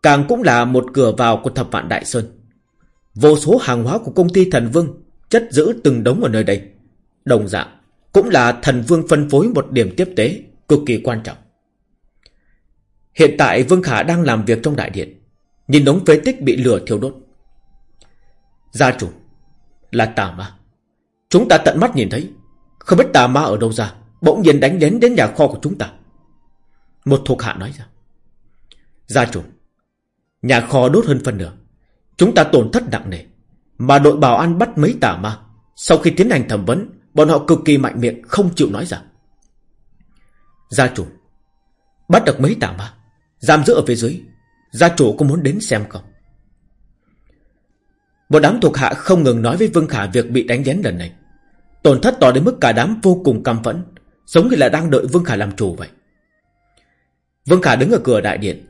[SPEAKER 1] Càng cũng là một cửa vào của thập vạn Đại Sơn. Vô số hàng hóa của công ty Thần Vương Chất giữ từng đống ở nơi đây, Đồng dạng Cũng là Thần Vương phân phối một điểm tiếp tế Cực kỳ quan trọng. Hiện tại Vương Khả đang làm việc trong đại điện. Nhìn đống phế tích bị lửa thiêu đốt. Gia chủ, Là tà ma. Chúng ta tận mắt nhìn thấy, Không biết tà ma ở đâu ra, Bỗng nhiên đánh đến đến nhà kho của chúng ta. Một thuộc hạ nói ra. Gia chủ, Nhà kho đốt hơn phân nửa, Chúng ta tổn thất nặng nề, Mà đội bảo an bắt mấy tà ma, Sau khi tiến hành thẩm vấn, Bọn họ cực kỳ mạnh miệng, không chịu nói ra. Gia chủ, Bắt được mấy tà ma, Giam giữ ở phía dưới Gia chủ có muốn đến xem không? Một đám thuộc hạ không ngừng nói với Vương Khả Việc bị đánh đén lần này. Tổn thất to đến mức cả đám vô cùng căm phẫn, Giống như là đang đợi Vương Khả làm chủ vậy. Vương Khả đứng ở cửa đại điện,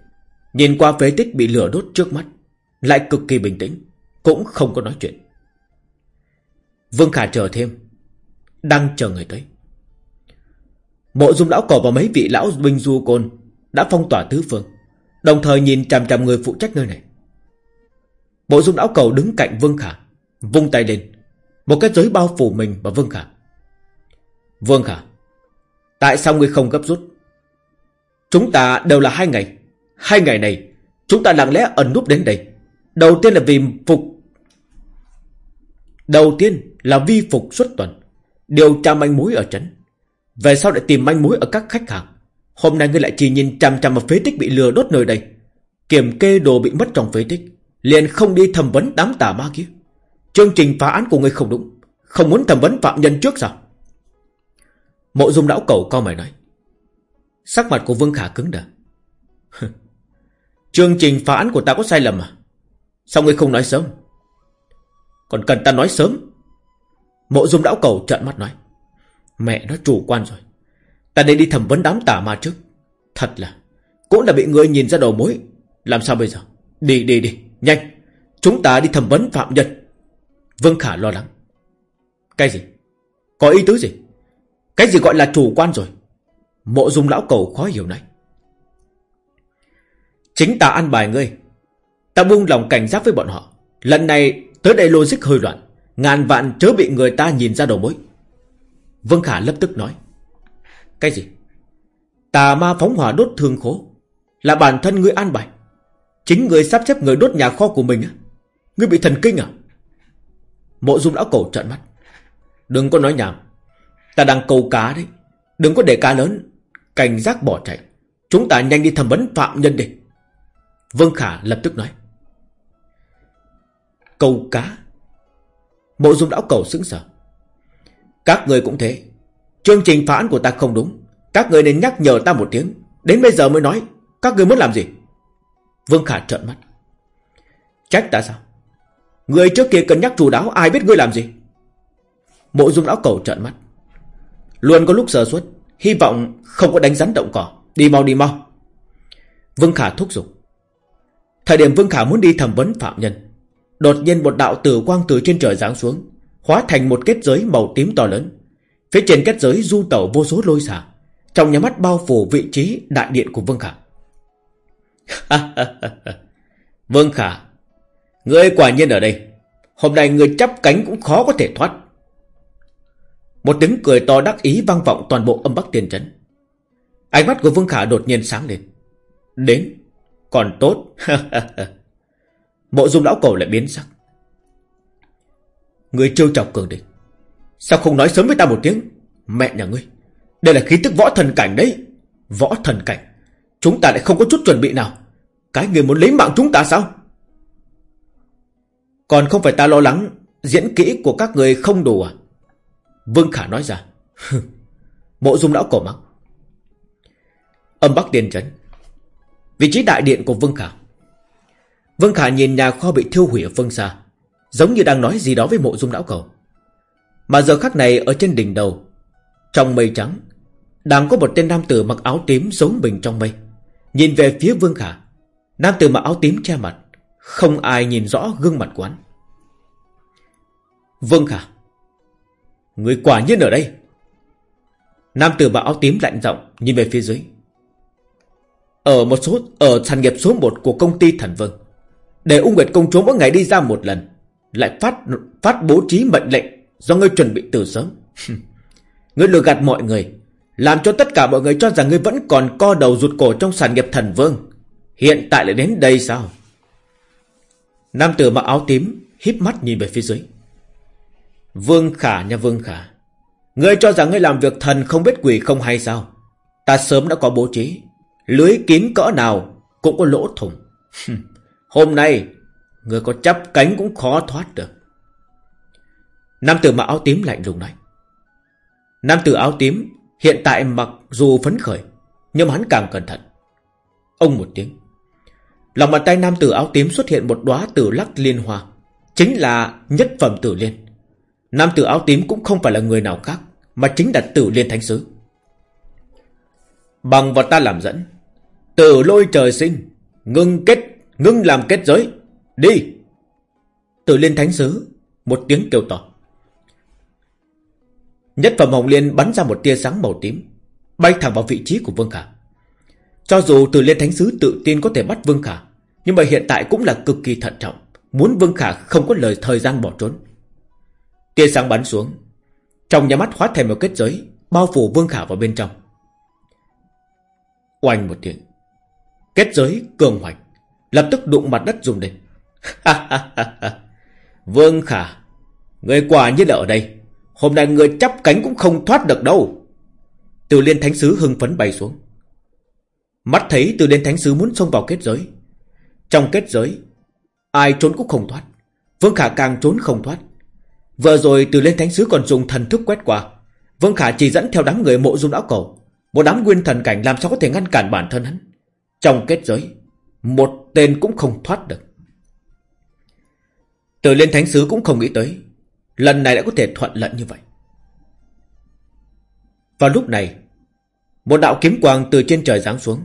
[SPEAKER 1] Nhìn qua phế tích bị lửa đốt trước mắt, Lại cực kỳ bình tĩnh, Cũng không có nói chuyện. Vương Khả chờ thêm, Đang chờ người tới. Mộ dung lão cổ và mấy vị lão binh du côn Đã phong tỏa tứ phương. Đồng thời nhìn chằm chằm người phụ trách nơi này. Bộ dung lão cầu đứng cạnh Vương Khả, Vung tay lên. Một cái giới bao phủ mình và Vương Khả. Vương Khả, Tại sao ngươi không gấp rút? Chúng ta đều là hai ngày. Hai ngày này, Chúng ta lặng lẽ ẩn núp đến đây. Đầu tiên là vì phục Đầu tiên là vi phục xuất tuần, Điều tra manh mối ở trấn. Về sau lại tìm manh mối ở các khách hàng. Hôm nay ngươi lại chỉ nhìn chằm chằm vào phế tích bị lừa đốt nơi đây. Kiểm kê đồ bị mất trong phế tích, Liền không đi thẩm vấn đám tà ma kia. Chương trình phá án của ngươi không đúng. Không muốn thẩm vấn phạm nhân trước sao? Mộ dung lão cầu co mày nói. Sắc mặt của Vương Khả cứng đờ. Chương trình phá án của ta có sai lầm à? Sao ngươi không nói sớm? Còn cần ta nói sớm? Mộ dung lão cầu trợn mắt nói. Mẹ nó chủ quan rồi. Ta nên đi thẩm vấn đám tà ma trước. Thật là, Cũng là bị người nhìn ra đầu mối. Làm sao bây giờ? Đi đi đi, Nhanh. Chúng ta đi thẩm vấn phạm nhân. Vương Khả lo lắng. Cái gì? Có ý tứ gì? Cái gì gọi là chủ quan rồi? Mộ dung lão cầu khó hiểu này. Chính ta ăn bài ngươi. Ta buông lòng cảnh giác với bọn họ. Lần này tới đây logic hơi loạn. Ngàn vạn chớ bị người ta nhìn ra đầu mối. Vương Khả lập tức nói. Cái gì? Tà ma phóng hỏa đốt thương khố. Là bản thân ngươi an bài. Chính người sắp xếp người đốt nhà kho của mình á. Ngươi bị thần kinh à? Mộ dung lão cổ trợn mắt. Đừng có nói nhảm. Ta đang câu cá đấy. Đừng có để cá lớn. Cảnh giác bỏ chạy. Chúng ta nhanh đi thẩm vấn phạm nhân đi. Vương Khả lập tức nói. Câu cá. Mộ dung lão cầu sững sờ. Các người cũng thế. Chương trình phá án của ta không đúng. Các người nên nhắc nhở ta một tiếng. Đến bây giờ mới nói, Các người muốn làm gì? Vương Khả trợn mắt. Trách ta sao? Người trước kia cần nhắc chủ đáo, ai biết ngươi làm gì? Mộ dung lão cầu trợn mắt. Luôn có lúc sơ suất, Hy vọng không có đánh rắn động cỏ. Đi mau đi mau. Vương Khả thúc giục. Thời điểm Vương Khả muốn đi thẩm vấn phạm nhân, Đột nhiên một đạo tử quang từ trên trời giáng xuống, Hóa thành một kết giới màu tím to lớn. Phía trên kết giới du tẩu vô số lôi xả Trong nhà mắt bao phủ vị trí đại điện của Vương Khả. Vương Khả, Ngươi quả nhiên ở đây. Hôm nay ngươi chắp cánh cũng khó có thể thoát. Một tiếng cười to đắc ý vang vọng toàn bộ âm bắc tiền trấn. Ánh mắt của Vương Khả đột nhiên sáng lên. Đến, Còn tốt. Mộ dung lão cổ lại biến sắc. Người trêu chọc cường địch. Sao không nói sớm với ta một tiếng? Mẹ nhà ngươi, Đây là khí tức võ thần cảnh đấy. Võ thần cảnh, Chúng ta lại không có chút chuẩn bị nào. Cái người muốn lấy mạng chúng ta sao? Còn không phải ta lo lắng Diễn kỹ của các người không đủ à? Vương Khả nói ra. Mộ dung lão cổ mắng. Âm Bắc Điền Trấn Vị trí đại điện của Vương Khả. Vương Khả nhìn nhà kho bị thiêu hủy ở phương xa, Giống như đang nói gì đó với mộ dung lão cầu mà giờ khắc này ở trên đỉnh đầu, Trong mây trắng, Đang có một tên nam tử mặc áo tím giấu mình trong mây. Nhìn về phía Vương Khả, Nam tử mặc áo tím che mặt, Không ai nhìn rõ gương mặt của Vương Khả, Người quả nhiên ở đây. Nam tử mặc áo tím lạnh giọng Nhìn về phía dưới. Ở một số, Ở sàn nghiệp số 1 của công ty Thần Vương, để ung nguyệt công chúa mỗi ngày đi ra một lần, Lại phát phát bố trí mệnh lệnh Do ngươi chuẩn bị từ sớm. Ngươi lừa gạt mọi người. Làm cho tất cả mọi người cho rằng ngươi vẫn còn co đầu rụt cổ trong sản nghiệp thần vương. Hiện tại lại đến đây sao? Nam tử mặc áo tím híp mắt nhìn về phía dưới. Vương khả nha vương khả, Ngươi cho rằng ngươi làm việc thần không biết quỷ không hay sao? Ta sớm đã có bố trí. Lưới kín cỡ nào Cũng có lỗ thủng. Hôm nay, ngươi có chắp cánh cũng khó thoát được. Nam tử mặc áo tím lạnh lùng nói. Nam tử áo tím Hiện tại mặc dù phấn khởi, Nhưng hắn càng cẩn thận. Ông một tiếng. Lòng bàn tay nam tử áo tím xuất hiện một đóa tử lắc liên hoa, Chính là nhất phẩm tử liên. Nam tử áo tím cũng không phải là người nào khác, Mà chính là tử liên thánh sứ. Bằng vật ta làm dẫn Tử lôi trời sinh, Ngưng kết, Ngưng làm kết giới, Đi. Tử liên thánh sứ, Một tiếng kêu to. Nhất phẩm hồng liên bắn ra một tia sáng màu tím, Bay thẳng vào vị trí của Vương Khả. Cho dù từ liên thánh sứ tự tin có thể bắt Vương Khả, Nhưng mà hiện tại cũng là cực kỳ thận trọng, Muốn Vương Khả không có lời thời gian bỏ trốn. Tia sáng bắn xuống, Trong nhà mắt hóa thành một kết giới, Bao phủ Vương Khả vào bên trong. Oanh một tiếng, Kết giới cường hoành, Lập tức đụng mặt đất rung lên. Vương Khả, Người quả như là ở đây. Hôm nay người chắp cánh cũng không thoát được đâu. Từ liên thánh sứ hưng phấn bay xuống. Mắt thấy từ liên thánh sứ muốn xông vào kết giới. Trong kết giới, Ai trốn cũng không thoát. Vương Khả càng trốn không thoát. Vừa rồi từ liên thánh sứ còn dùng thần thức quét qua. Vương Khả chỉ dẫn theo đám người mộ dung lão cầu. Một đám nguyên thần cảnh làm sao có thể ngăn cản bản thân hắn? Trong kết giới, một tên cũng không thoát được. Từ lên thánh sứ cũng không nghĩ tới. Lần này đã có thể thuận lợi như vậy. Vào lúc này, một đạo kiếm quang từ trên trời giáng xuống,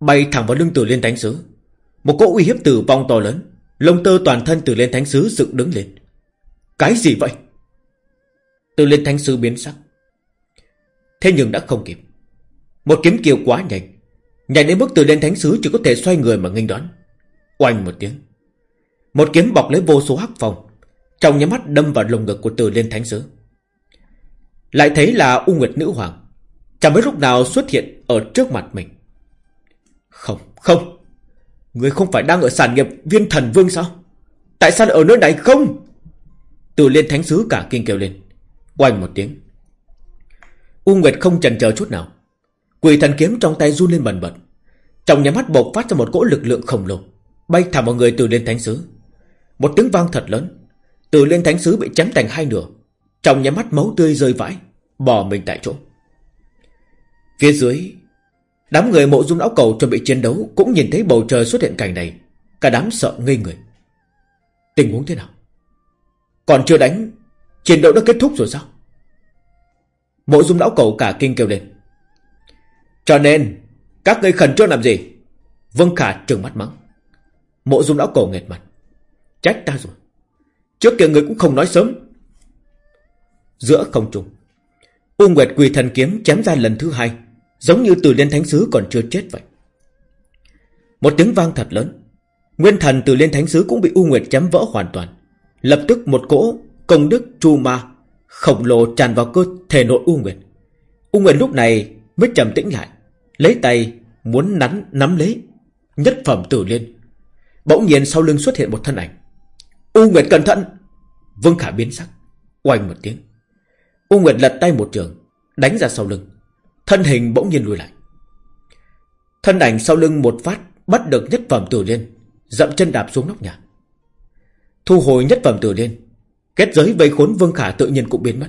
[SPEAKER 1] bay thẳng vào lưng từ liên thánh sứ. Một cỗ uy hiếp tử vong to lớn, lông tơ toàn thân từ liên thánh sứ dựng đứng lên. Cái gì vậy? Từ liên thánh sứ biến sắc. Thế nhưng đã không kịp. Một kiếm kiều quá nhanh, Nhanh đến mức từ Liên thánh sứ chỉ có thể xoay người mà nghênh đón Oanh một tiếng Một kiếm bọc lấy vô số hắc phòng trong nhắm mắt đâm vào lồng ngực của từ liên thánh sứ. Lại thấy là U Nguyệt Nữ Hoàng Chẳng biết lúc nào xuất hiện Ở trước mặt mình. Không, không Người không phải đang ở sản nghiệp viên thần vương sao? Tại sao ở nơi này không? Từ liên thánh sứ cả kinh kêu lên Oanh một tiếng. U Nguyệt không chần chờ chút nào Quỷ thần kiếm trong tay run lên bần bật. Trong nhà mắt bộc phát ra một cỗ lực lượng khổng lồ Bay thẳng vào người từ lên thánh sứ. Một tiếng vang thật lớn từ lên thánh sứ bị chém thành hai nửa. Trong nhà mắt máu tươi rơi vãi, Bỏ mình tại chỗ. Phía dưới, Đám người mộ dung lão cầu chuẩn bị chiến đấu Cũng nhìn thấy bầu trời xuất hiện cảnh này. Cả đám sợ ngây người. Tình huống thế nào? Còn chưa đánh, Chiến đấu đã kết thúc rồi sao? Mộ dung lão cầu cả kinh kêu lên. Cho nên, Các người khẩn trương làm gì? Vâng Khả trừng mắt mắng. Mộ dung lão cầu nghẹt mặt. Trách ta rồi. Trước kia người cũng không nói sớm Giữa không trung U Nguyệt quỳ thần kiếm chém ra lần thứ hai Giống như từ liên thánh sứ còn chưa chết vậy Một tiếng vang thật lớn Nguyên thần từ liên thánh sứ cũng bị U Nguyệt chém vỡ hoàn toàn Lập tức một cỗ công đức chu ma khổng lồ tràn vào cơ thể nội U Nguyệt. U Nguyệt lúc này mới trầm tĩnh lại, lấy tay muốn nắn nắm lấy nhất phẩm tử liên. Bỗng nhiên sau lưng xuất hiện một thân ảnh. U Nguyệt cẩn thận! Vương Khả biến sắc, oanh một tiếng. U Nguyệt lật tay một trường, đánh ra sau lưng. Thân hình bỗng nhiên lùi lại. Thân ảnh sau lưng một phát bắt được nhất phẩm tử liên, dậm chân đạp xuống nóc nhà. Thu hồi nhất phẩm tử liên, Kết giới vây khốn Vương Khả tự nhiên cũng biến mất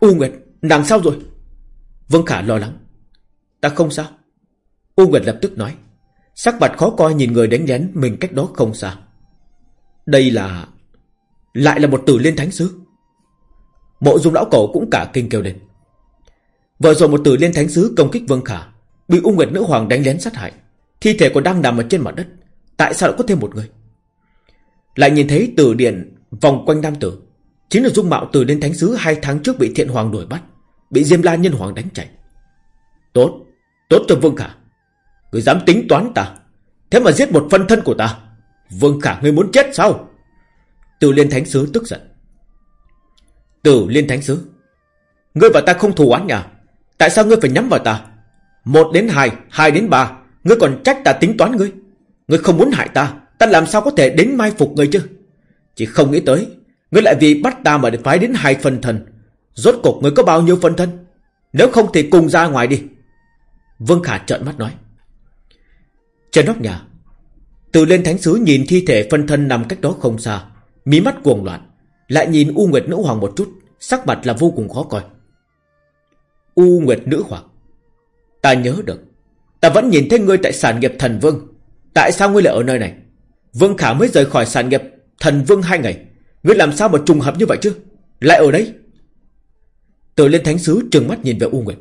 [SPEAKER 1] U Nguyệt Nàng sao rồi Vương Khả lo lắng Ta không sao U Nguyệt lập tức nói Sắc mặt khó coi nhìn người đánh lén mình cách đó không xa đây là, Lại là một tử liên thánh sứ. Mộ dung lão cổ cũng cả kinh kêu lên. Vừa rồi một tử liên thánh sứ công kích Vương Khả, Bị U Nguyệt nữ hoàng đánh lén sát hại. Thi thể còn đang nằm ở trên mặt đất. Tại sao lại có thêm một người? Lại nhìn thấy tử điện Vòng quanh nam tử. Chính là dung mạo tử liên thánh sứ hai tháng trước bị thiện hoàng đuổi bắt, Bị Diêm La nhân hoàng đánh chạy. Tốt Tốt cho Vương Khả. Người dám tính toán ta. Thế mà giết một phân thân của ta. Vương Khả ngươi muốn chết sao? Từ liên thánh sứ tức giận. Từ liên thánh sứ Ngươi và ta không thù oán nhà Tại sao ngươi phải nhắm vào ta? Một đến hai, hai đến ba Ngươi còn trách ta tính toán ngươi. Ngươi không muốn hại ta Ta làm sao có thể đến mai phục ngươi chứ? Chỉ không nghĩ tới Ngươi lại vì bắt ta mà phải đến hai phần thân Rốt cuộc ngươi có bao nhiêu phần thân? Nếu không thì cùng ra ngoài đi. Vương Khả trợn mắt nói. Trên nóc nhà từ lên thánh sứ nhìn thi thể phân thân nằm cách đó không xa, Mí mắt cuồng loạn, Lại nhìn U Nguyệt Nữ Hoàng một chút, Sắc mặt là vô cùng khó coi. U Nguyệt Nữ Hoàng, Ta nhớ được, Ta vẫn nhìn thấy ngươi tại sản nghiệp thần vương. Tại sao ngươi lại ở nơi này? Vương Khả mới rời khỏi sản nghiệp Thần vương hai ngày, Ngươi làm sao mà trùng hợp như vậy chứ? Lại ở đây? Từ lên thánh sứ trừng mắt nhìn về U Nguyệt.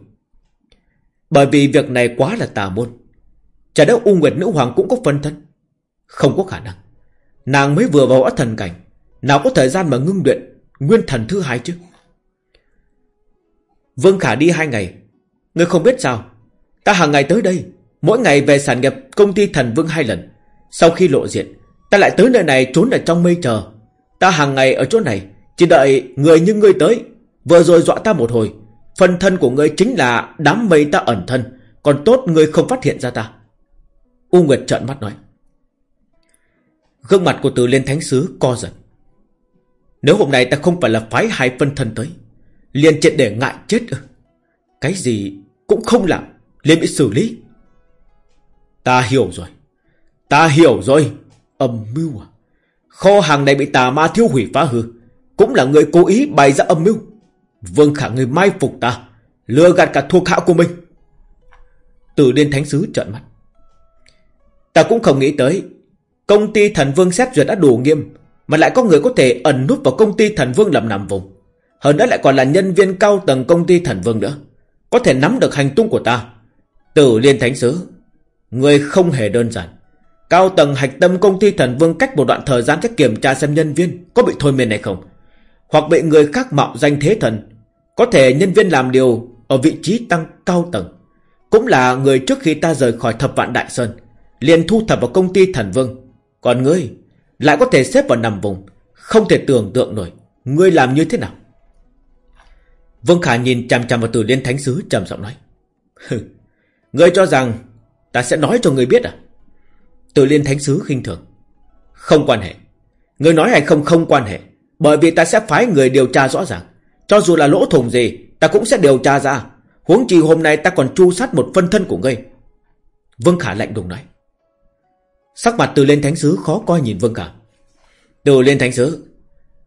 [SPEAKER 1] Bởi vì việc này quá là tà môn. Chả đâu U Nguyệt nữ hoàng cũng có phân thân. Không có khả năng. Nàng mới vừa vào ất thần cảnh. Nào có thời gian mà ngưng luyện Nguyên thần thứ hai chứ? Vương Khả đi hai ngày. Ngươi không biết sao? Ta hàng ngày tới đây. Mỗi ngày về sản nghiệp công ty thần vương hai lần. Sau khi lộ diện, Ta lại tới nơi này trốn ở trong mây chờ. Ta hàng ngày ở chỗ này. Chỉ đợi người như ngươi tới. Vừa rồi dọa ta một hồi. Phần thân của ngươi chính là đám mây ta ẩn thân. Còn tốt ngươi không phát hiện ra ta. U Nguyệt trợn mắt nói. Gương mặt của từ Liên thánh sứ co giật Nếu hôm nay ta không phải là phái hai phân thân tới, liền triệt để ngại chết ư Cái gì cũng không làm, liền bị xử lý Ta hiểu rồi Ta hiểu rồi Âm mưu à? Kho hàng này bị tà ma thiêu hủy phá hư. Cũng là người cố ý bày ra âm mưu. Vương khả người mai phục ta. Lừa gạt cả thuộc hạ của mình. Từ Liên thánh sứ trợn mắt. Ta cũng không nghĩ tới. Công ty thần vương xét duyệt đã đủ nghiêm. Mà lại có người có thể ẩn nút vào công ty thần vương làm nằm vùng. Hơn nữa lại còn là nhân viên cao tầng công ty thần vương nữa. Có thể nắm được hành tung của ta. Tử liên thánh sứ. Người không hề đơn giản. Cao tầng hạch tâm công ty thần vương cách một đoạn thời gian sẽ kiểm tra xem nhân viên có bị thôi miên hay không. Hoặc bị người khác mạo danh thế thần. Có thể nhân viên làm điều ở vị trí tăng cao tầng. Cũng là người trước khi ta rời khỏi thập vạn đại sơn. liền thu thập vào công ty thần vương. Còn ngươi lại có thể xếp vào nằm vùng. Không thể tưởng tượng nổi. Ngươi làm như thế nào? Vương Khả nhìn chằm chằm vào từ liên thánh sứ trầm giọng nói. ngươi cho rằng ta sẽ nói cho ngươi biết à? Từ liên thánh sứ khinh thường. Không quan hệ. ngươi nói hay không không quan hệ. Bởi vì ta sẽ phái người điều tra rõ ràng. Cho dù là lỗ thủng gì, ta cũng sẽ điều tra ra. Huống chi hôm nay ta còn chu sát một phân thân của ngươi Vương Khả lạnh đùng nói Sắc mặt từ lên thánh sứ khó coi nhìn Vương Khả Từ lên thánh sứ,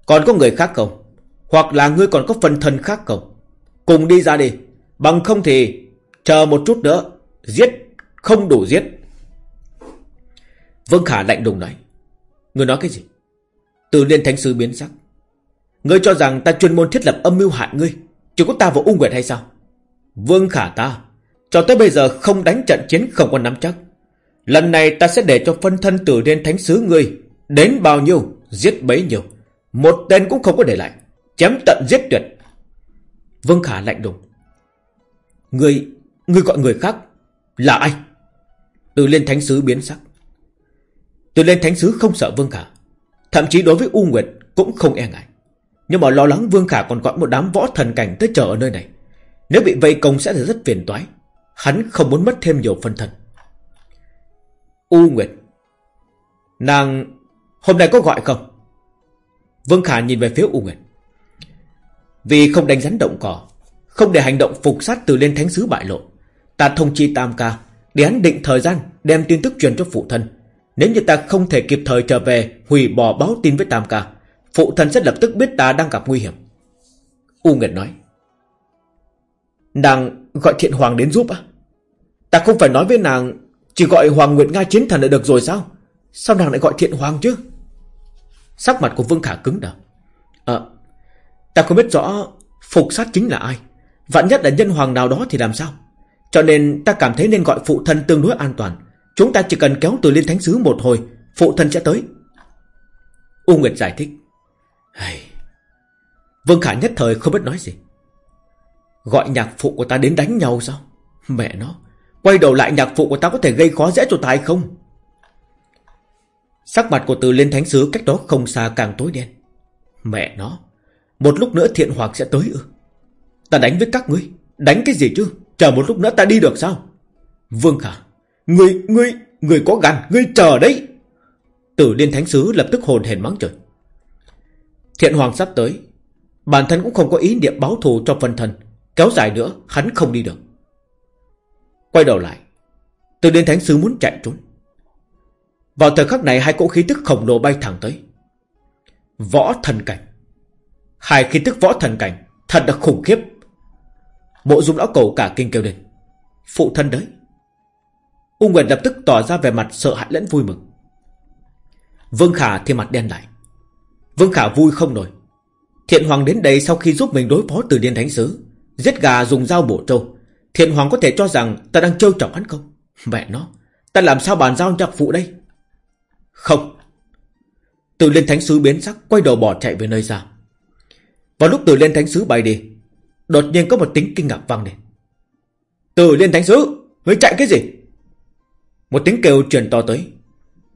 [SPEAKER 1] Còn có người khác không? Hoặc là ngươi còn có phần thân khác không? Cùng đi ra đi, Bằng không thì Chờ một chút nữa, Giết Không đủ giết. Vương Khả lạnh đùng nói, Ngươi nói cái gì? Từ liên thánh sứ biến sắc. Ngươi cho rằng ta chuyên môn thiết lập âm mưu hại ngươi, Chỉ có ta và ung nguyệt hay sao? Vương Khả ta, Cho tới bây giờ không đánh trận chiến không có nắm chắc. Lần này ta sẽ để cho phân thân từ liên thánh sứ ngươi Đến bao nhiêu, Giết bấy nhiêu. Một tên cũng không có để lại, Chém tận giết tuyệt. Vương Khả lạnh đùng. Ngươi Ngươi gọi người khác Là ai? Từ lên thánh sứ biến sắc. Từ lên thánh sứ không sợ Vương Khả, Thậm chí đối với U Nguyệt cũng không e ngại. Nhưng mà lo lắng Vương Khả còn gọi một đám võ thần cảnh tới chờ ở nơi này. Nếu bị vây công sẽ là rất phiền toái, Hắn không muốn mất thêm nhiều phân thân. U Nguyệt. Nàng Hôm nay có gọi không? Vương Khả nhìn về phía U Nguyệt. Vì không đánh rắn động cỏ, Không để hành động phục sát từ lên thánh sứ bại lộ, Ta thông chi Tam Ca Để hắn định thời gian Đem tin tức truyền cho phụ thân. Nếu như ta không thể kịp thời trở về Hủy bỏ báo tin với Tam Ca, Phụ thân sẽ lập tức biết ta đang gặp nguy hiểm. U Nguyệt nói. Nàng gọi thiện hoàng đến giúp á. Ta không phải nói với nàng chỉ gọi Hoàng Nguyệt Nga chiến thần là được rồi sao? Sao nàng lại gọi thiện hoàng chứ? Sắc mặt của Vương Khả cứng đờ. Ờ Ta không biết rõ Phục sát chính là ai. Vạn nhất là nhân hoàng nào đó thì làm sao? Cho nên ta cảm thấy nên gọi phụ thân tương đối an toàn. Chúng ta chỉ cần kéo từ liên thánh sứ một hồi, Phụ thân sẽ tới. U Nguyệt giải thích. Hey. Vương Khả nhất thời không biết nói gì. Gọi nhạc phụ của ta đến đánh nhau sao? Mẹ nó Quay đầu lại nhạc phụ của ta có thể gây khó dễ cho ta hay không? Sắc mặt của từ liên thánh sứ cách đó không xa càng tối đen. Mẹ nó Một lúc nữa thiện hoàng sẽ tới ư? Ta đánh với các ngươi Đánh cái gì chứ? Chờ một lúc nữa ta đi được sao? Vương Khả Ngươi, ngươi, ngươi có gan, ngươi chờ đấy. Tử Liên Thánh Sứ lập tức hồn hển mắng trời. Thiện Hoàng sắp tới Bản thân cũng không có ý niệm báo thù cho phân Thần, Kéo dài nữa hắn không đi được. Quay đầu lại. Từ Liên Thánh Sứ muốn chạy trốn. Vào thời khắc này, hai cỗ khí tức khổng lồ bay thẳng tới. Võ thần cảnh. Hai khí tức võ thần cảnh Thật là khủng khiếp. Mộ dung lão cầu cả kinh kêu lên. Phụ thân đấy. U Nguyệt lập tức tỏ ra vẻ mặt sợ hãi lẫn vui mừng. Vương Khả thì mặt đen lại. Vương Khả vui không nổi. Thiện Hoàng đến đây sau khi giúp mình đối phó từ điên thánh sứ Giết gà dùng dao bổ trâu Thiện Hoàng có thể cho rằng ta đang trêu chọc hắn không? Mẹ nó, Ta làm sao bàn giao nhạc phụ đây? Không. Từ liên thánh sứ biến sắc, Quay đầu bỏ chạy về nơi ra. Vào lúc từ liên thánh sứ bay đi, Đột nhiên có một tiếng kinh ngạc vang lên. Từ liên thánh sứ Ngươi chạy cái gì? Một tiếng kêu truyền to tới.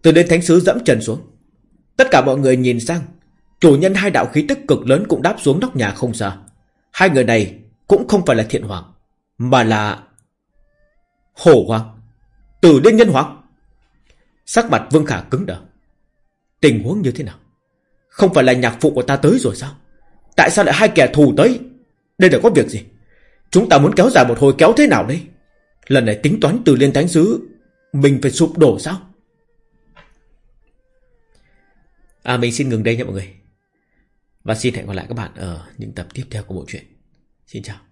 [SPEAKER 1] Từ liên thánh sứ dẫm chân xuống. Tất cả mọi người nhìn sang, Chủ nhân hai đạo khí tức cực lớn cũng đáp xuống nóc nhà không xa. Hai người này Cũng không phải là thiện hoàng. Mà là Hổ hoàng, Từ liên nhân hoàng. Sắc mặt Vương Khả cứng đờ. Tình huống như thế nào? Không phải là nhạc phụ của ta tới rồi sao? Tại sao lại hai kẻ thù tới? Đây là có việc gì? Chúng ta muốn kéo dài một hồi kéo thế nào đây? Lần này tính toán từ liên thánh sứ, Mình phải sụp đổ sao? À mình xin ngừng đây nha mọi người. Và xin hẹn gặp lại các bạn ở những tập tiếp theo của bộ truyện. Xin chào.